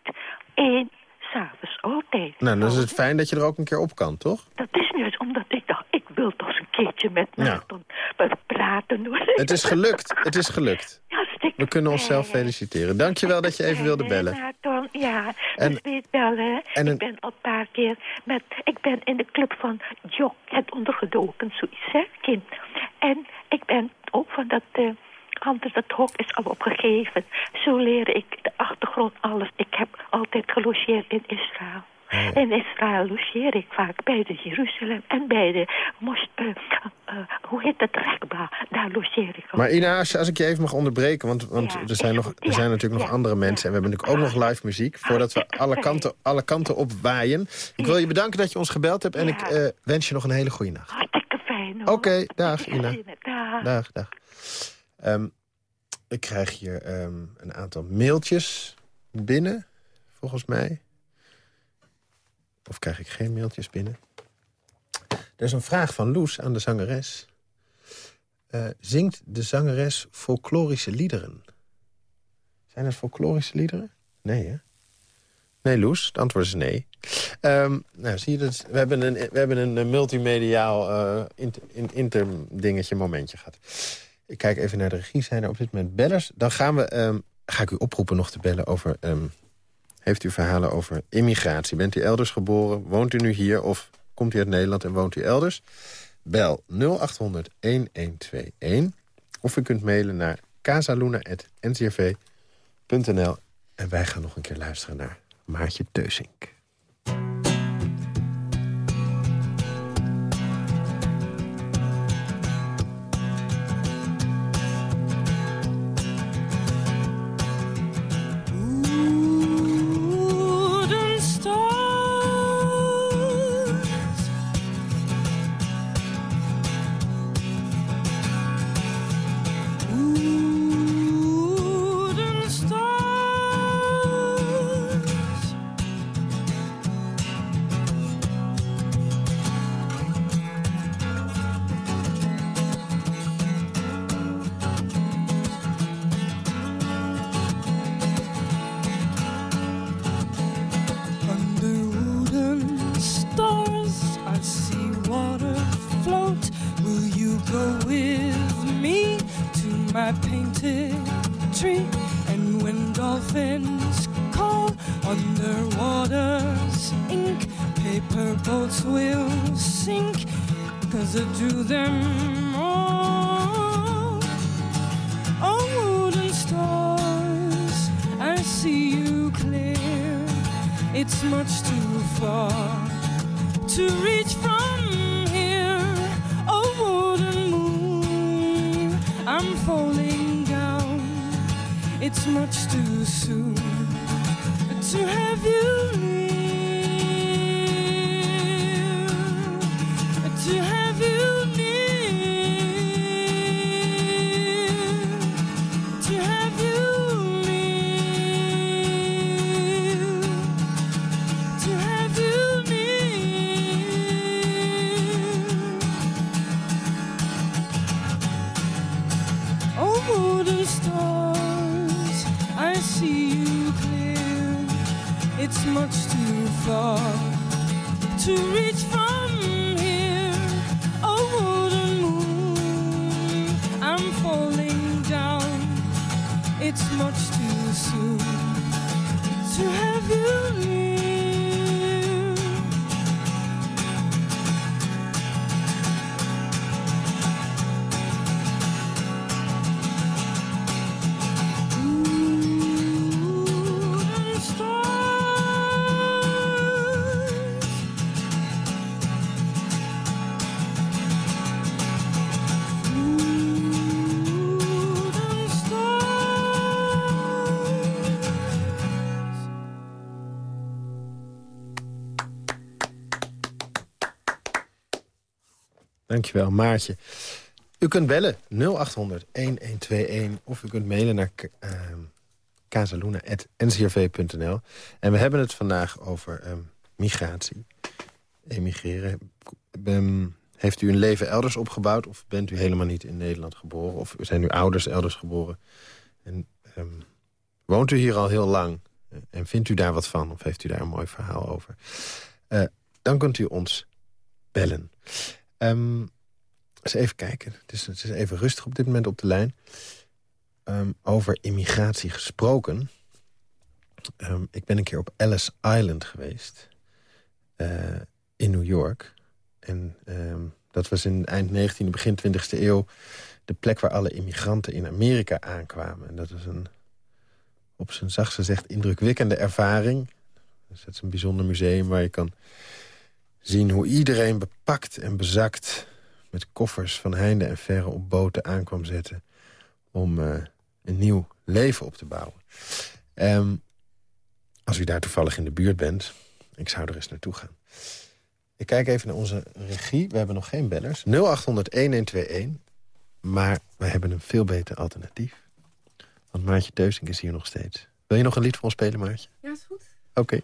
I: Eén, s'avonds, altijd.
C: Nou, dan is het fijn dat je er ook een keer op kan, toch?
I: Dat is nu eens omdat ik dacht, ik wil toch eens een keertje met
C: Ja.
I: Nathan praten. hoor.
C: Het is gelukt, het is gelukt. We kunnen onszelf feliciteren. Dankjewel dat je even wilde bellen.
I: Ja,
C: En-
I: weet wel, hè.
C: en een-
I: Ik ben al een paar keer met... Ik ben in de club van Jok, het ondergedoken, zoiets, hè, kind. En ik ben ook van dat... eh Anders, dat hok is al opgegeven. Zo leer ik de achtergrond, alles. Ik heb altijd gelogeerd in Israël. In Israël logeer ik vaak bij de Jeruzalem en bij de mos, eh, eh, hoe heet dat?
C: Maar Ina, als, ik je even mag onderbreken... want, want
I: Ja,
C: er, zijn nog, er zijn natuurlijk nog andere mensen... en we hebben natuurlijk ook nog live muziek... voordat we alle kanten, alle kanten op waaien. Ik wil je bedanken dat je ons gebeld hebt... en ik eh, wens je nog een hele goede nacht.
I: Hartstikke fijn hoor.
C: Oké, dag Ina.
I: Dag.
C: Dag, dag. Ehm, ik krijg hier ehm, een aantal mailtjes binnen, volgens mij. Of krijg ik geen mailtjes binnen? Er is een vraag van Loes aan de zangeres. Eh, zingt de zangeres folklorische liederen? Zijn het folklorische liederen? Nee, hè? Nee, Loes, het antwoord is nee. Ehm, nou, zie je dat? We hebben een, we hebben een eh, multimediaal eh, inter, in- interdingetje momentje gehad. Ik kijk even naar de regie. Zijn er op dit moment bellers? Dan gaan we, ehm, ga ik u oproepen nog te bellen over... ehm, heeft u verhalen over immigratie? Bent u elders geboren? Woont u nu hier? Of komt u uit Nederland en woont u elders? Bel 0800 1121. Of u kunt mailen naar casaluna.ncrv.nl. En wij gaan nog een keer luisteren naar Maartje Teusink. Dankjewel, Maartje. U kunt bellen 0800 1121 of u kunt mailen naar uh. En we hebben het vandaag over ehm, migratie, emigreren. Ehm, heeft u een leven elders opgebouwd of bent u helemaal niet in Nederland geboren? Of zijn uw ouders elders geboren? En woont u hier al heel lang? En vindt u daar wat van? Of heeft u daar een mooi verhaal over? Eh, dan kunt u ons bellen. Ehm, eens even kijken. Het is, het is even rustig op dit moment op de lijn. Ehm, over immigratie gesproken. Ehm, ik ben een keer op Ellis Island geweest. eh, in New York. En ehm, dat was in eind 19e, begin 20e eeuw... de plek waar alle immigranten in Amerika aankwamen. En dat is een, op zijn zachtst gezegd, indrukwekkende ervaring. Dus het is een bijzonder museum waar je kan zien hoe iedereen bepakt en bezakt... met koffers van heinde en verre op boten aankwam zetten. om eh, een nieuw leven op te bouwen. Ehm, als u daar toevallig in de buurt bent, ik zou er eens naartoe gaan. Ik kijk even naar onze regie. We hebben nog geen bellers. 0800-1121. Maar we hebben een veel beter alternatief. Want Maartje Teusink is hier nog steeds. Wil je nog een lied voor ons spelen, Maartje?
H: Ja, is goed.
C: Oké.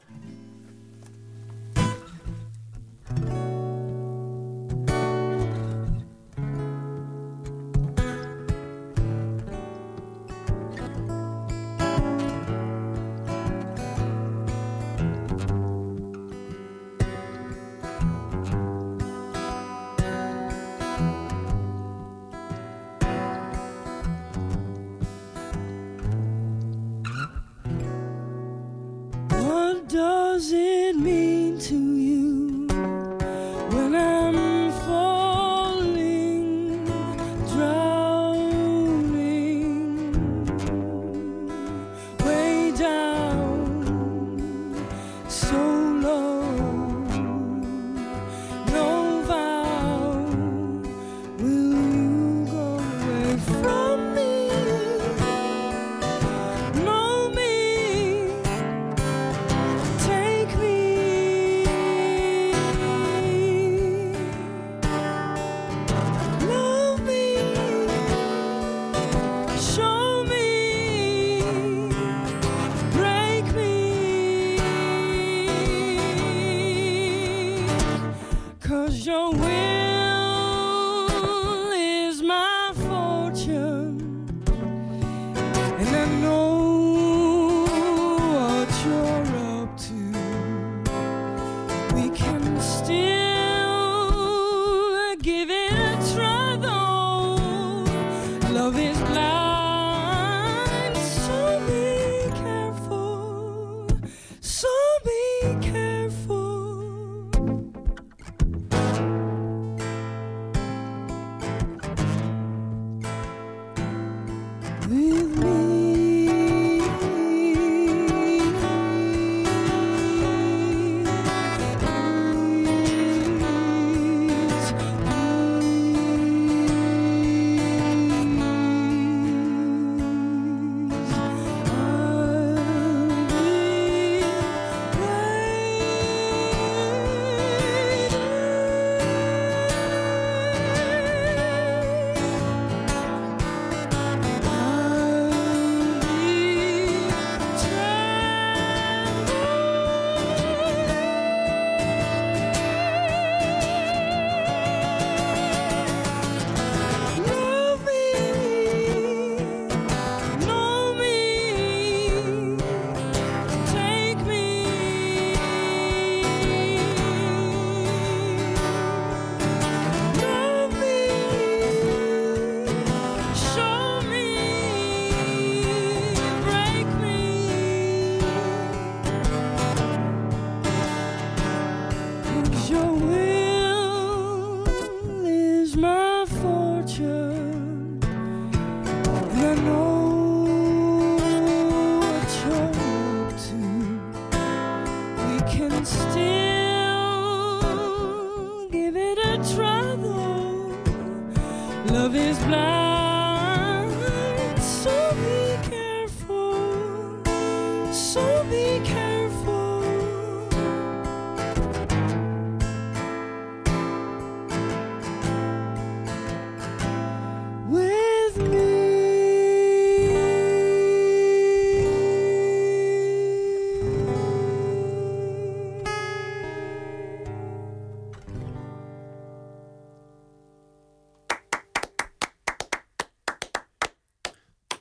E: we can.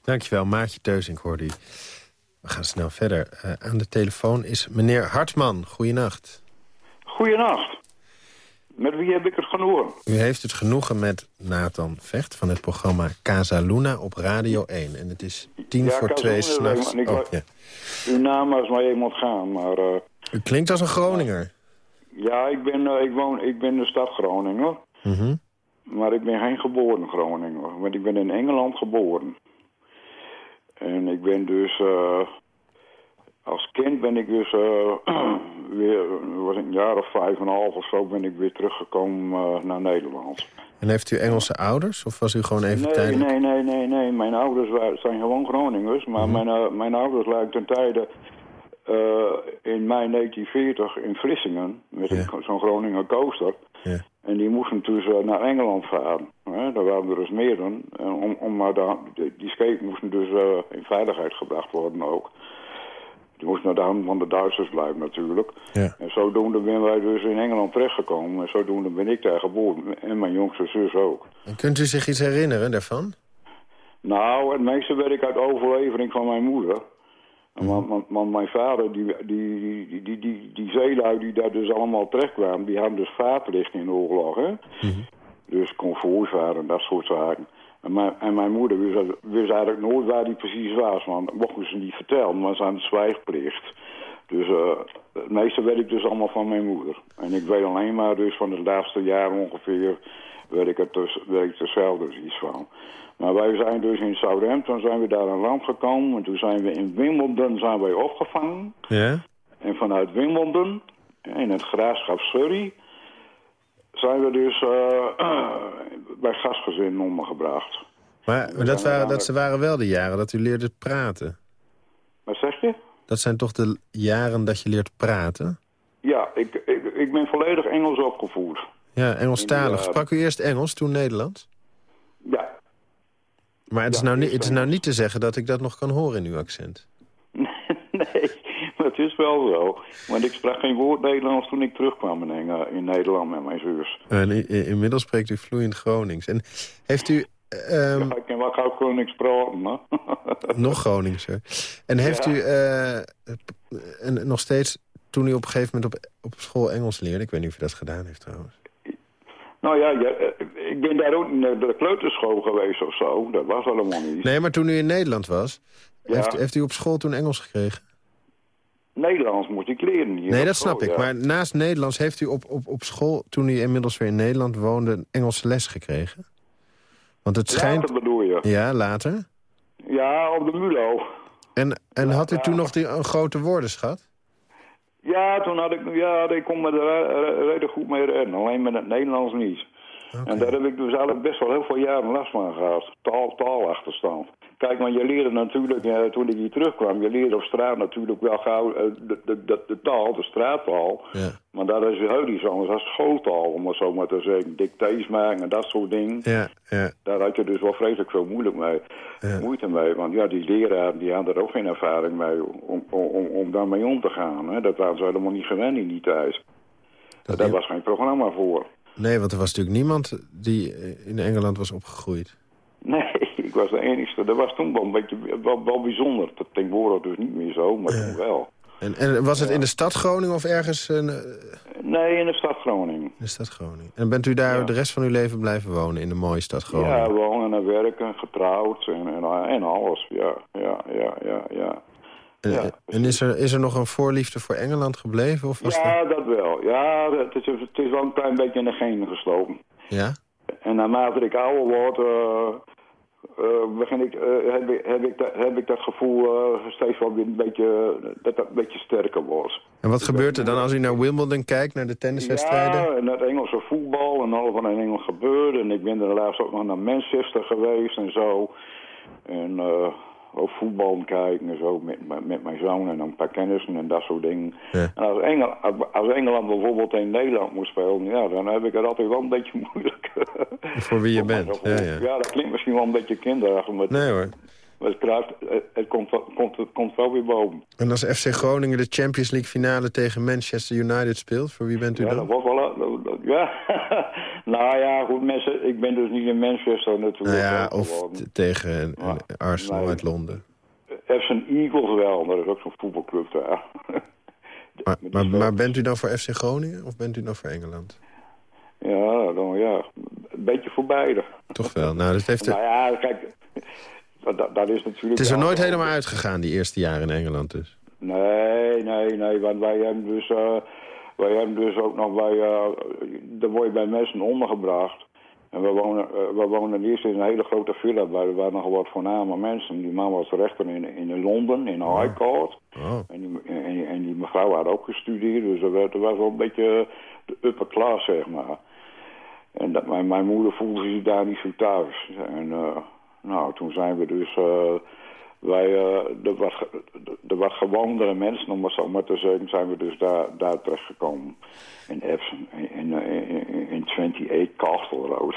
C: Dankjewel, Maartje Teusink hoorde u. We gaan snel verder. Eh, aan de telefoon is meneer Hartman. Goeienacht.
J: Goedenacht. Met wie heb ik het genoegen?
C: U heeft het genoegen met Nathan Vecht van het programma Casa Luna op Radio 1. En het is tien
J: Ja,
C: voor twee s'nachts. Oh, ja.
J: Uw naam was maar iemand gaan, maar... eh,
C: U klinkt als een Groninger.
J: ja, ik ben, eh, ik, woon, ik ben de stad Groningen.
C: Mhm.
J: Maar ik ben geen geboren Groninger. Want ik ben in Engeland geboren. En ik ben dus... eh, als kind ben ik dus eh, weer... was een jaar of vijf en een half of zo ben ik weer teruggekomen eh, naar Nederland.
C: En heeft u Engelse ouders? Of was u gewoon even
J: nee,
C: tijdelijk?
J: Nee, nee, nee, nee. Mijn ouders wa- zijn gewoon Groningers. Maar
C: Mhm.
J: mijn, mijn ouders lijken ten tijde eh, in mei 1940 in Vlissingen. Met een- zo'n Groninger coaster.
C: Ja.
J: En die moesten dus naar Engeland varen. Hè? Daar waren er dus meer dan. En om, om maar daar- die, schepen moesten dus eh, in veiligheid gebracht worden ook. Die moesten naar de hand van de Duitsers blijven natuurlijk.
C: Ja.
J: En zodoende ben wij dus in Engeland terechtgekomen. En zodoende ben ik daar geboren. En mijn jongste zus ook.
C: En kunt u zich iets herinneren daarvan?
J: Nou, het meeste werd ik uit overlevering van mijn moeder. Want, want, want mijn vader, die, die, die, die, die, die zeelui die daar dus allemaal terechtkwamen... die hadden dus vaartlicht in de oorlog, hè. Dus konvooivaren en dat soort zaken. En mijn, en mijn moeder wist, wist eigenlijk nooit waar die precies was. Want dat mochten ze niet vertellen, maar ze hadden zwijgplicht. Dus eh, het meeste weet ik dus allemaal van mijn moeder. En ik weet alleen maar dus van de laatste jaren ongeveer... dus, weet ik er zelf dus iets van. Maar wij zijn dus in Southampton zijn we daar aan land gekomen. En toen zijn we in Wimbledon zijn wij opgevangen.
C: Ja?
J: En vanuit Wimbledon, in het graafschap Surrey... zijn we dus eh, bij gastgezinnen ondergebracht.
C: Maar dat waren, dat waren wel de jaren dat u leerde praten.
J: Wat zeg je?
C: Dat zijn toch de jaren dat je leert praten?
J: Ja, ik, ik, ik ben volledig Engels opgevoed.
C: Ja, Engelstalig.
J: De-
C: Sprak u eerst Engels, toen Nederlands?
J: Ja.
C: Maar het is, nou, niet, het is nou niet te zeggen dat ik dat nog kan horen in uw accent.
J: nee, maar het is wel zo. Want ik sprak geen woord Nederlands toen ik terugkwam in, Eng- in Nederland met mijn zus.
C: En inmiddels spreekt u vloeiend Gronings. En heeft u ehm,
J: Ja, ik kan wel gauw niks praten, hè.
C: nog Groningser? En heeft
J: Ja.
C: u eh, en nog steeds, toen u op een gegeven moment op, op school Engels leerde... ik weet niet of u dat gedaan heeft trouwens.
J: Nou ja, ja, eh, ik ben daar ook naar de kleuterschool geweest of zo. Dat was allemaal niet.
C: Nee, maar toen u in Nederland was,
J: Ja.
C: heeft, heeft u op school toen Engels gekregen?
J: Nederlands moest ik leren hier
C: Nee, dat
J: school,
C: snap ik.
J: ja.
C: Maar naast Nederlands heeft u op, op, op school, toen u inmiddels weer in Nederland woonde... een Engelse les gekregen? Want het schijnt...
J: Later bedoel je?
C: Ja, later.
J: Ja, op de MULO.
C: En, en had u toen nog die, een grote woordenschat?
J: Ja, toen had ik, ja, ik kon me er re- re- redelijk goed mee redden. Alleen met het Nederlands niet. En daar heb ik dus eigenlijk best wel heel veel jaren last van gehad. Taal, taalachterstand. Kijk, want je leerde natuurlijk, eh, toen ik hier terugkwam, je leerde op straat natuurlijk wel gauw eh, de, de, de, de taal, de straattaal.
C: Ja.
J: Maar dat is heel iets anders dan schooltaal, om het zo maar te zeggen. Dictées maken en dat soort dingen.
C: Ja, ja.
J: Daar had je dus wel vreselijk veel moeilijk mee, moeite mee. Want ja, die leraren die hadden er ook geen ervaring mee om, om, om, om daarmee om te gaan. Hè. Dat waren ze helemaal niet gewend in die tijd. Daar was geen programma voor.
C: Nee, want er was natuurlijk niemand die eh, in Engeland was opgegroeid.
J: Nee, was de enigste. Dat was toen wel een beetje wel, wel bijzonder. Dat tegenwoordig dus niet meer zo, maar toen wel.
C: En, en was het in de stad Groningen of ergens in
J: Nee, in de stad Groningen.
C: de stad Groningen? En bent u daar de rest van uw leven blijven wonen, in de mooie stad Groningen?
J: Ja, wonen en werken, getrouwd en, en, en alles. Ja, ja, ja, ja, ja.
C: En, en is, er, is er nog een voorliefde voor Engeland gebleven? Of was
J: Ja, dat wel. Ja, het is, het is wel een klein beetje in de genen geslopen.
C: Ja?
J: En naarmate ik ouder word, eh, eh, begin ik, eh, heb, ik, heb, ik dat, heb ik dat gevoel eh, steeds wel weer een beetje, dat dat een beetje sterker wordt.
C: En wat gebeurt er dan als u naar Wimbledon kijkt, naar de tenniswedstrijden?
J: Ja, en het Engelse voetbal en alles wat in Engeland gebeurt. En ik ben er laatst ook nog naar Manchester geweest en zo. En eh, ook voetbal kijken en zo met, met, met mijn zoon en een paar kennissen en dat soort dingen.
C: Ja.
J: En als Engeland, als Engeland bijvoorbeeld in Nederland moet spelen, ja, dan heb ik het altijd wel een beetje moeilijk.
C: Voor wie je bent. Ja, ja.
J: Ja, dat klinkt misschien wel een beetje kinderachtig, maar,
C: Nee hoor.
J: maar het, kruipt, het, komt, wel- komt, het komt wel weer boven.
C: En als FC Groningen de Champions League finale tegen Manchester United speelt, voor wie bent u
J: Ja,
C: dan?
J: dat wordt wel... Ja, nou ja, goed, mensen, ik ben dus niet in Manchester natuurlijk.
C: Nou ja, of tegen Arsenal
J: nee.
C: uit Londen.
J: FC Eagles wel, dat is ook zo'n voetbalclub daar.
C: Maar, maar, maar bent u dan voor FC Groningen of bent u dan voor Engeland?
J: ja, dan ja, een beetje voor beide.
C: Toch wel. Nou, dat heeft
J: Nou ja, kijk, dat, is natuurlijk...
C: het is er nooit helemaal uitgegaan, die eerste jaren in Engeland dus.
J: Nee, nee, nee, want wij hebben dus, eh, wij hebben dus ook nog bij, eh dan word je bij mensen ondergebracht. En we wonen, eh, we wonen eerst in een hele grote villa, waar er waren nogal wat voorname mensen. Die man was rechter in, in Londen, in de High Court.
C: Oh.
J: En, die, en, en die mevrouw had ook gestudeerd, dus er was wel een beetje de upper class, zeg maar. En dat, mijn, mijn moeder voelde zich daar niet zo thuis. En eh, nou, toen zijn we dus... eh, wij, eh, de, wat, de, wat gewondere mensen, om het zo maar te zeggen, zijn we dus daar, daar terechtgekomen. In Epsom, in, in, in, in 28 Castle Road.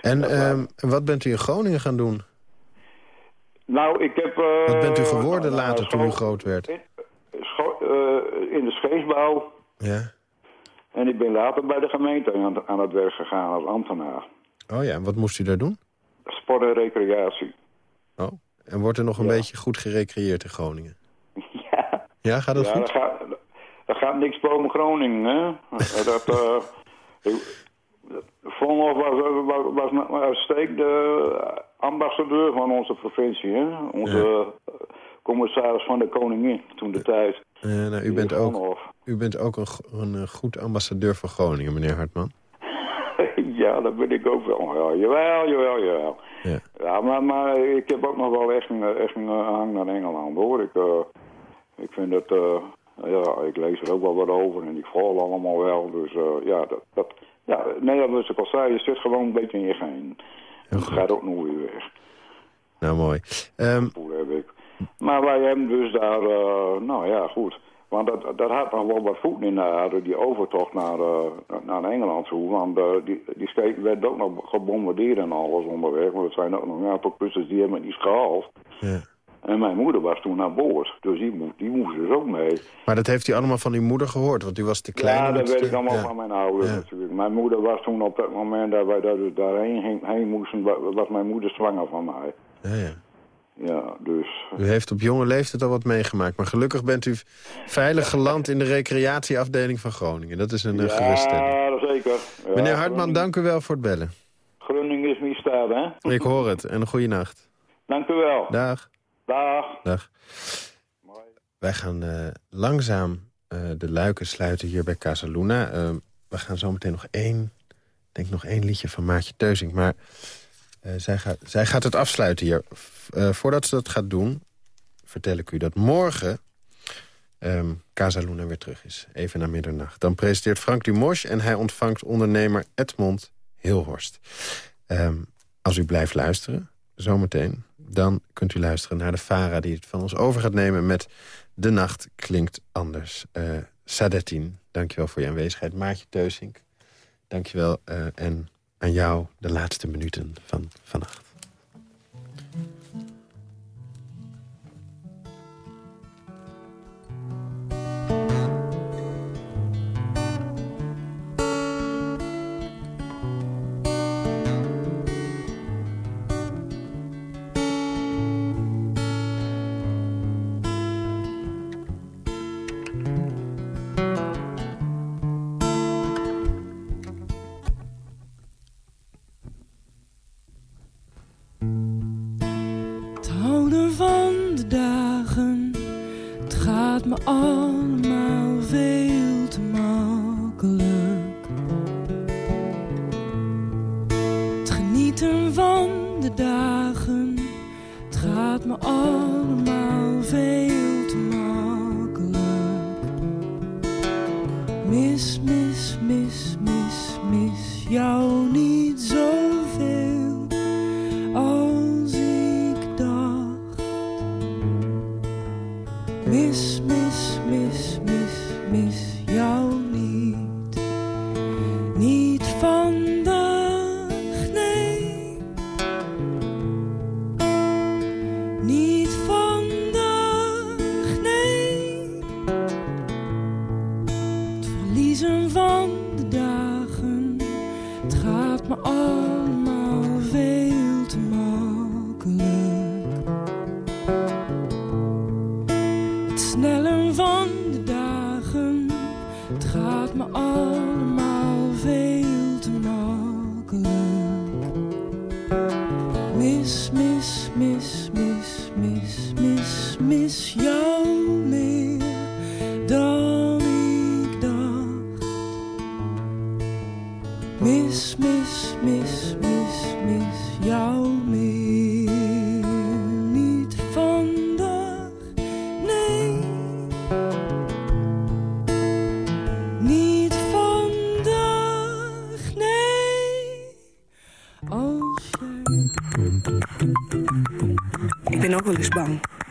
C: En ehm, wat bent u in Groningen gaan doen?
J: nou, ik heb... eh,
C: Wat bent u geworden
J: nou,
C: later toen u groot werd?
J: scho- eh, in de scheepsbouw.
C: Ja.
J: En ik ben later bij de gemeente aan, aan het werk gegaan als ambtenaar.
C: Oh ja, en wat moest u daar doen?
J: Sport en recreatie.
C: Oh. En wordt er nog een
J: Ja.
C: beetje goed gerecreëerd in Groningen?
J: Ja.
C: Ja, gaat dat
J: ja,
C: goed?
J: Er gaat, er gaat niks boven Groningen, hè? dat, eh was, was, was een uitstekende ambassadeur van onze provincie, hè? Onze eh, commissaris van de koningin toen de tijd.
C: Eh, nou, u, bent ook, u bent ook een, een, eh, goed ambassadeur voor Groningen, meneer Hartman.
J: Ja, dat ben ik ook wel. Ja, jawel, jawel, jawel.
C: Ja.
J: Ja, maar, maar ik heb ook nog wel echt een, echt een eh, hang naar Engeland, hoor. Ik, eh, ik vind het... eh, ja, ik lees er ook wel wat over en ik volg allemaal wel. Dus ja, dat... dat ja, nee, wat ik al zei, je zit gewoon een beetje in je geen. Het gaat ook nooit weer weg.
C: Nou, mooi. Ehm,
J: Hoe heb ik. Maar wij hebben dus daar, nou ja, goed. Want dat, dat had nog wel wat voeten in de aarde, die overtocht naar, eh, naar Engeland toe. Want eh, die, die schepen werden ook nog gebombardeerd en alles onderweg. Maar het zijn ook nog een aantal kussens die hebben niet gehaald.
C: ja.
J: En mijn moeder was toen aan boord. Dus die, moest, die moest dus ook mee.
C: Maar dat heeft u allemaal van uw moeder gehoord, want u was te klein.
J: ja, dat weet ik allemaal
C: ja.
J: van mijn ouders
C: Ja.
J: natuurlijk. Mijn moeder was toen op dat moment dat wij daar, dus daarheen heen, heen moesten, wa- was mijn moeder zwanger van mij.
C: Ja, ja.
J: Ja, dus...
C: U heeft op jonge leeftijd al wat meegemaakt. Maar gelukkig bent u veilig geland in de recreatieafdeling van Groningen. Dat is een eh, geruststelling.
J: Ja, zeker. Ja,
C: Meneer Hartman, dank u wel voor het bellen.
J: Groningen is niet staat, hè?
C: Ik hoor het. En een goede nacht.
J: Dank u wel.
C: Dag.
J: Dag.
C: Dag. Wij gaan eh, langzaam eh, de luiken sluiten hier bij Casaluna. We gaan zo meteen nog één, ik denk nog één liedje van Maartje Teuzing. Maar zij, gaat, zij gaat het afsluiten hier. Eh, voordat ze dat gaat doen, vertel ik u dat morgen ehm Casaluna weer terug is. Even na middernacht. Dan presenteert Frank Dumosch en hij ontvangt ondernemer Edmond Hilhorst. Ehm, als u blijft luisteren, zometeen, dan kunt u luisteren naar de Fara die het van ons over gaat nemen met De Nacht Klinkt Anders. Eh Sadetin, dankjewel voor je aanwezigheid. Maartje Teusink, dankjewel. eh en aan jou de laatste minuten van vannacht.
E: Gaat me allemaal veel te makkelijk. Het genieten van de dagen, het gaat me allemaal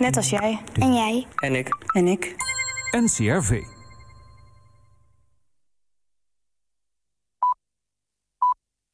K: Net als jij.
L: En jij.
M: En ik.
K: En ik.
B: NCRV.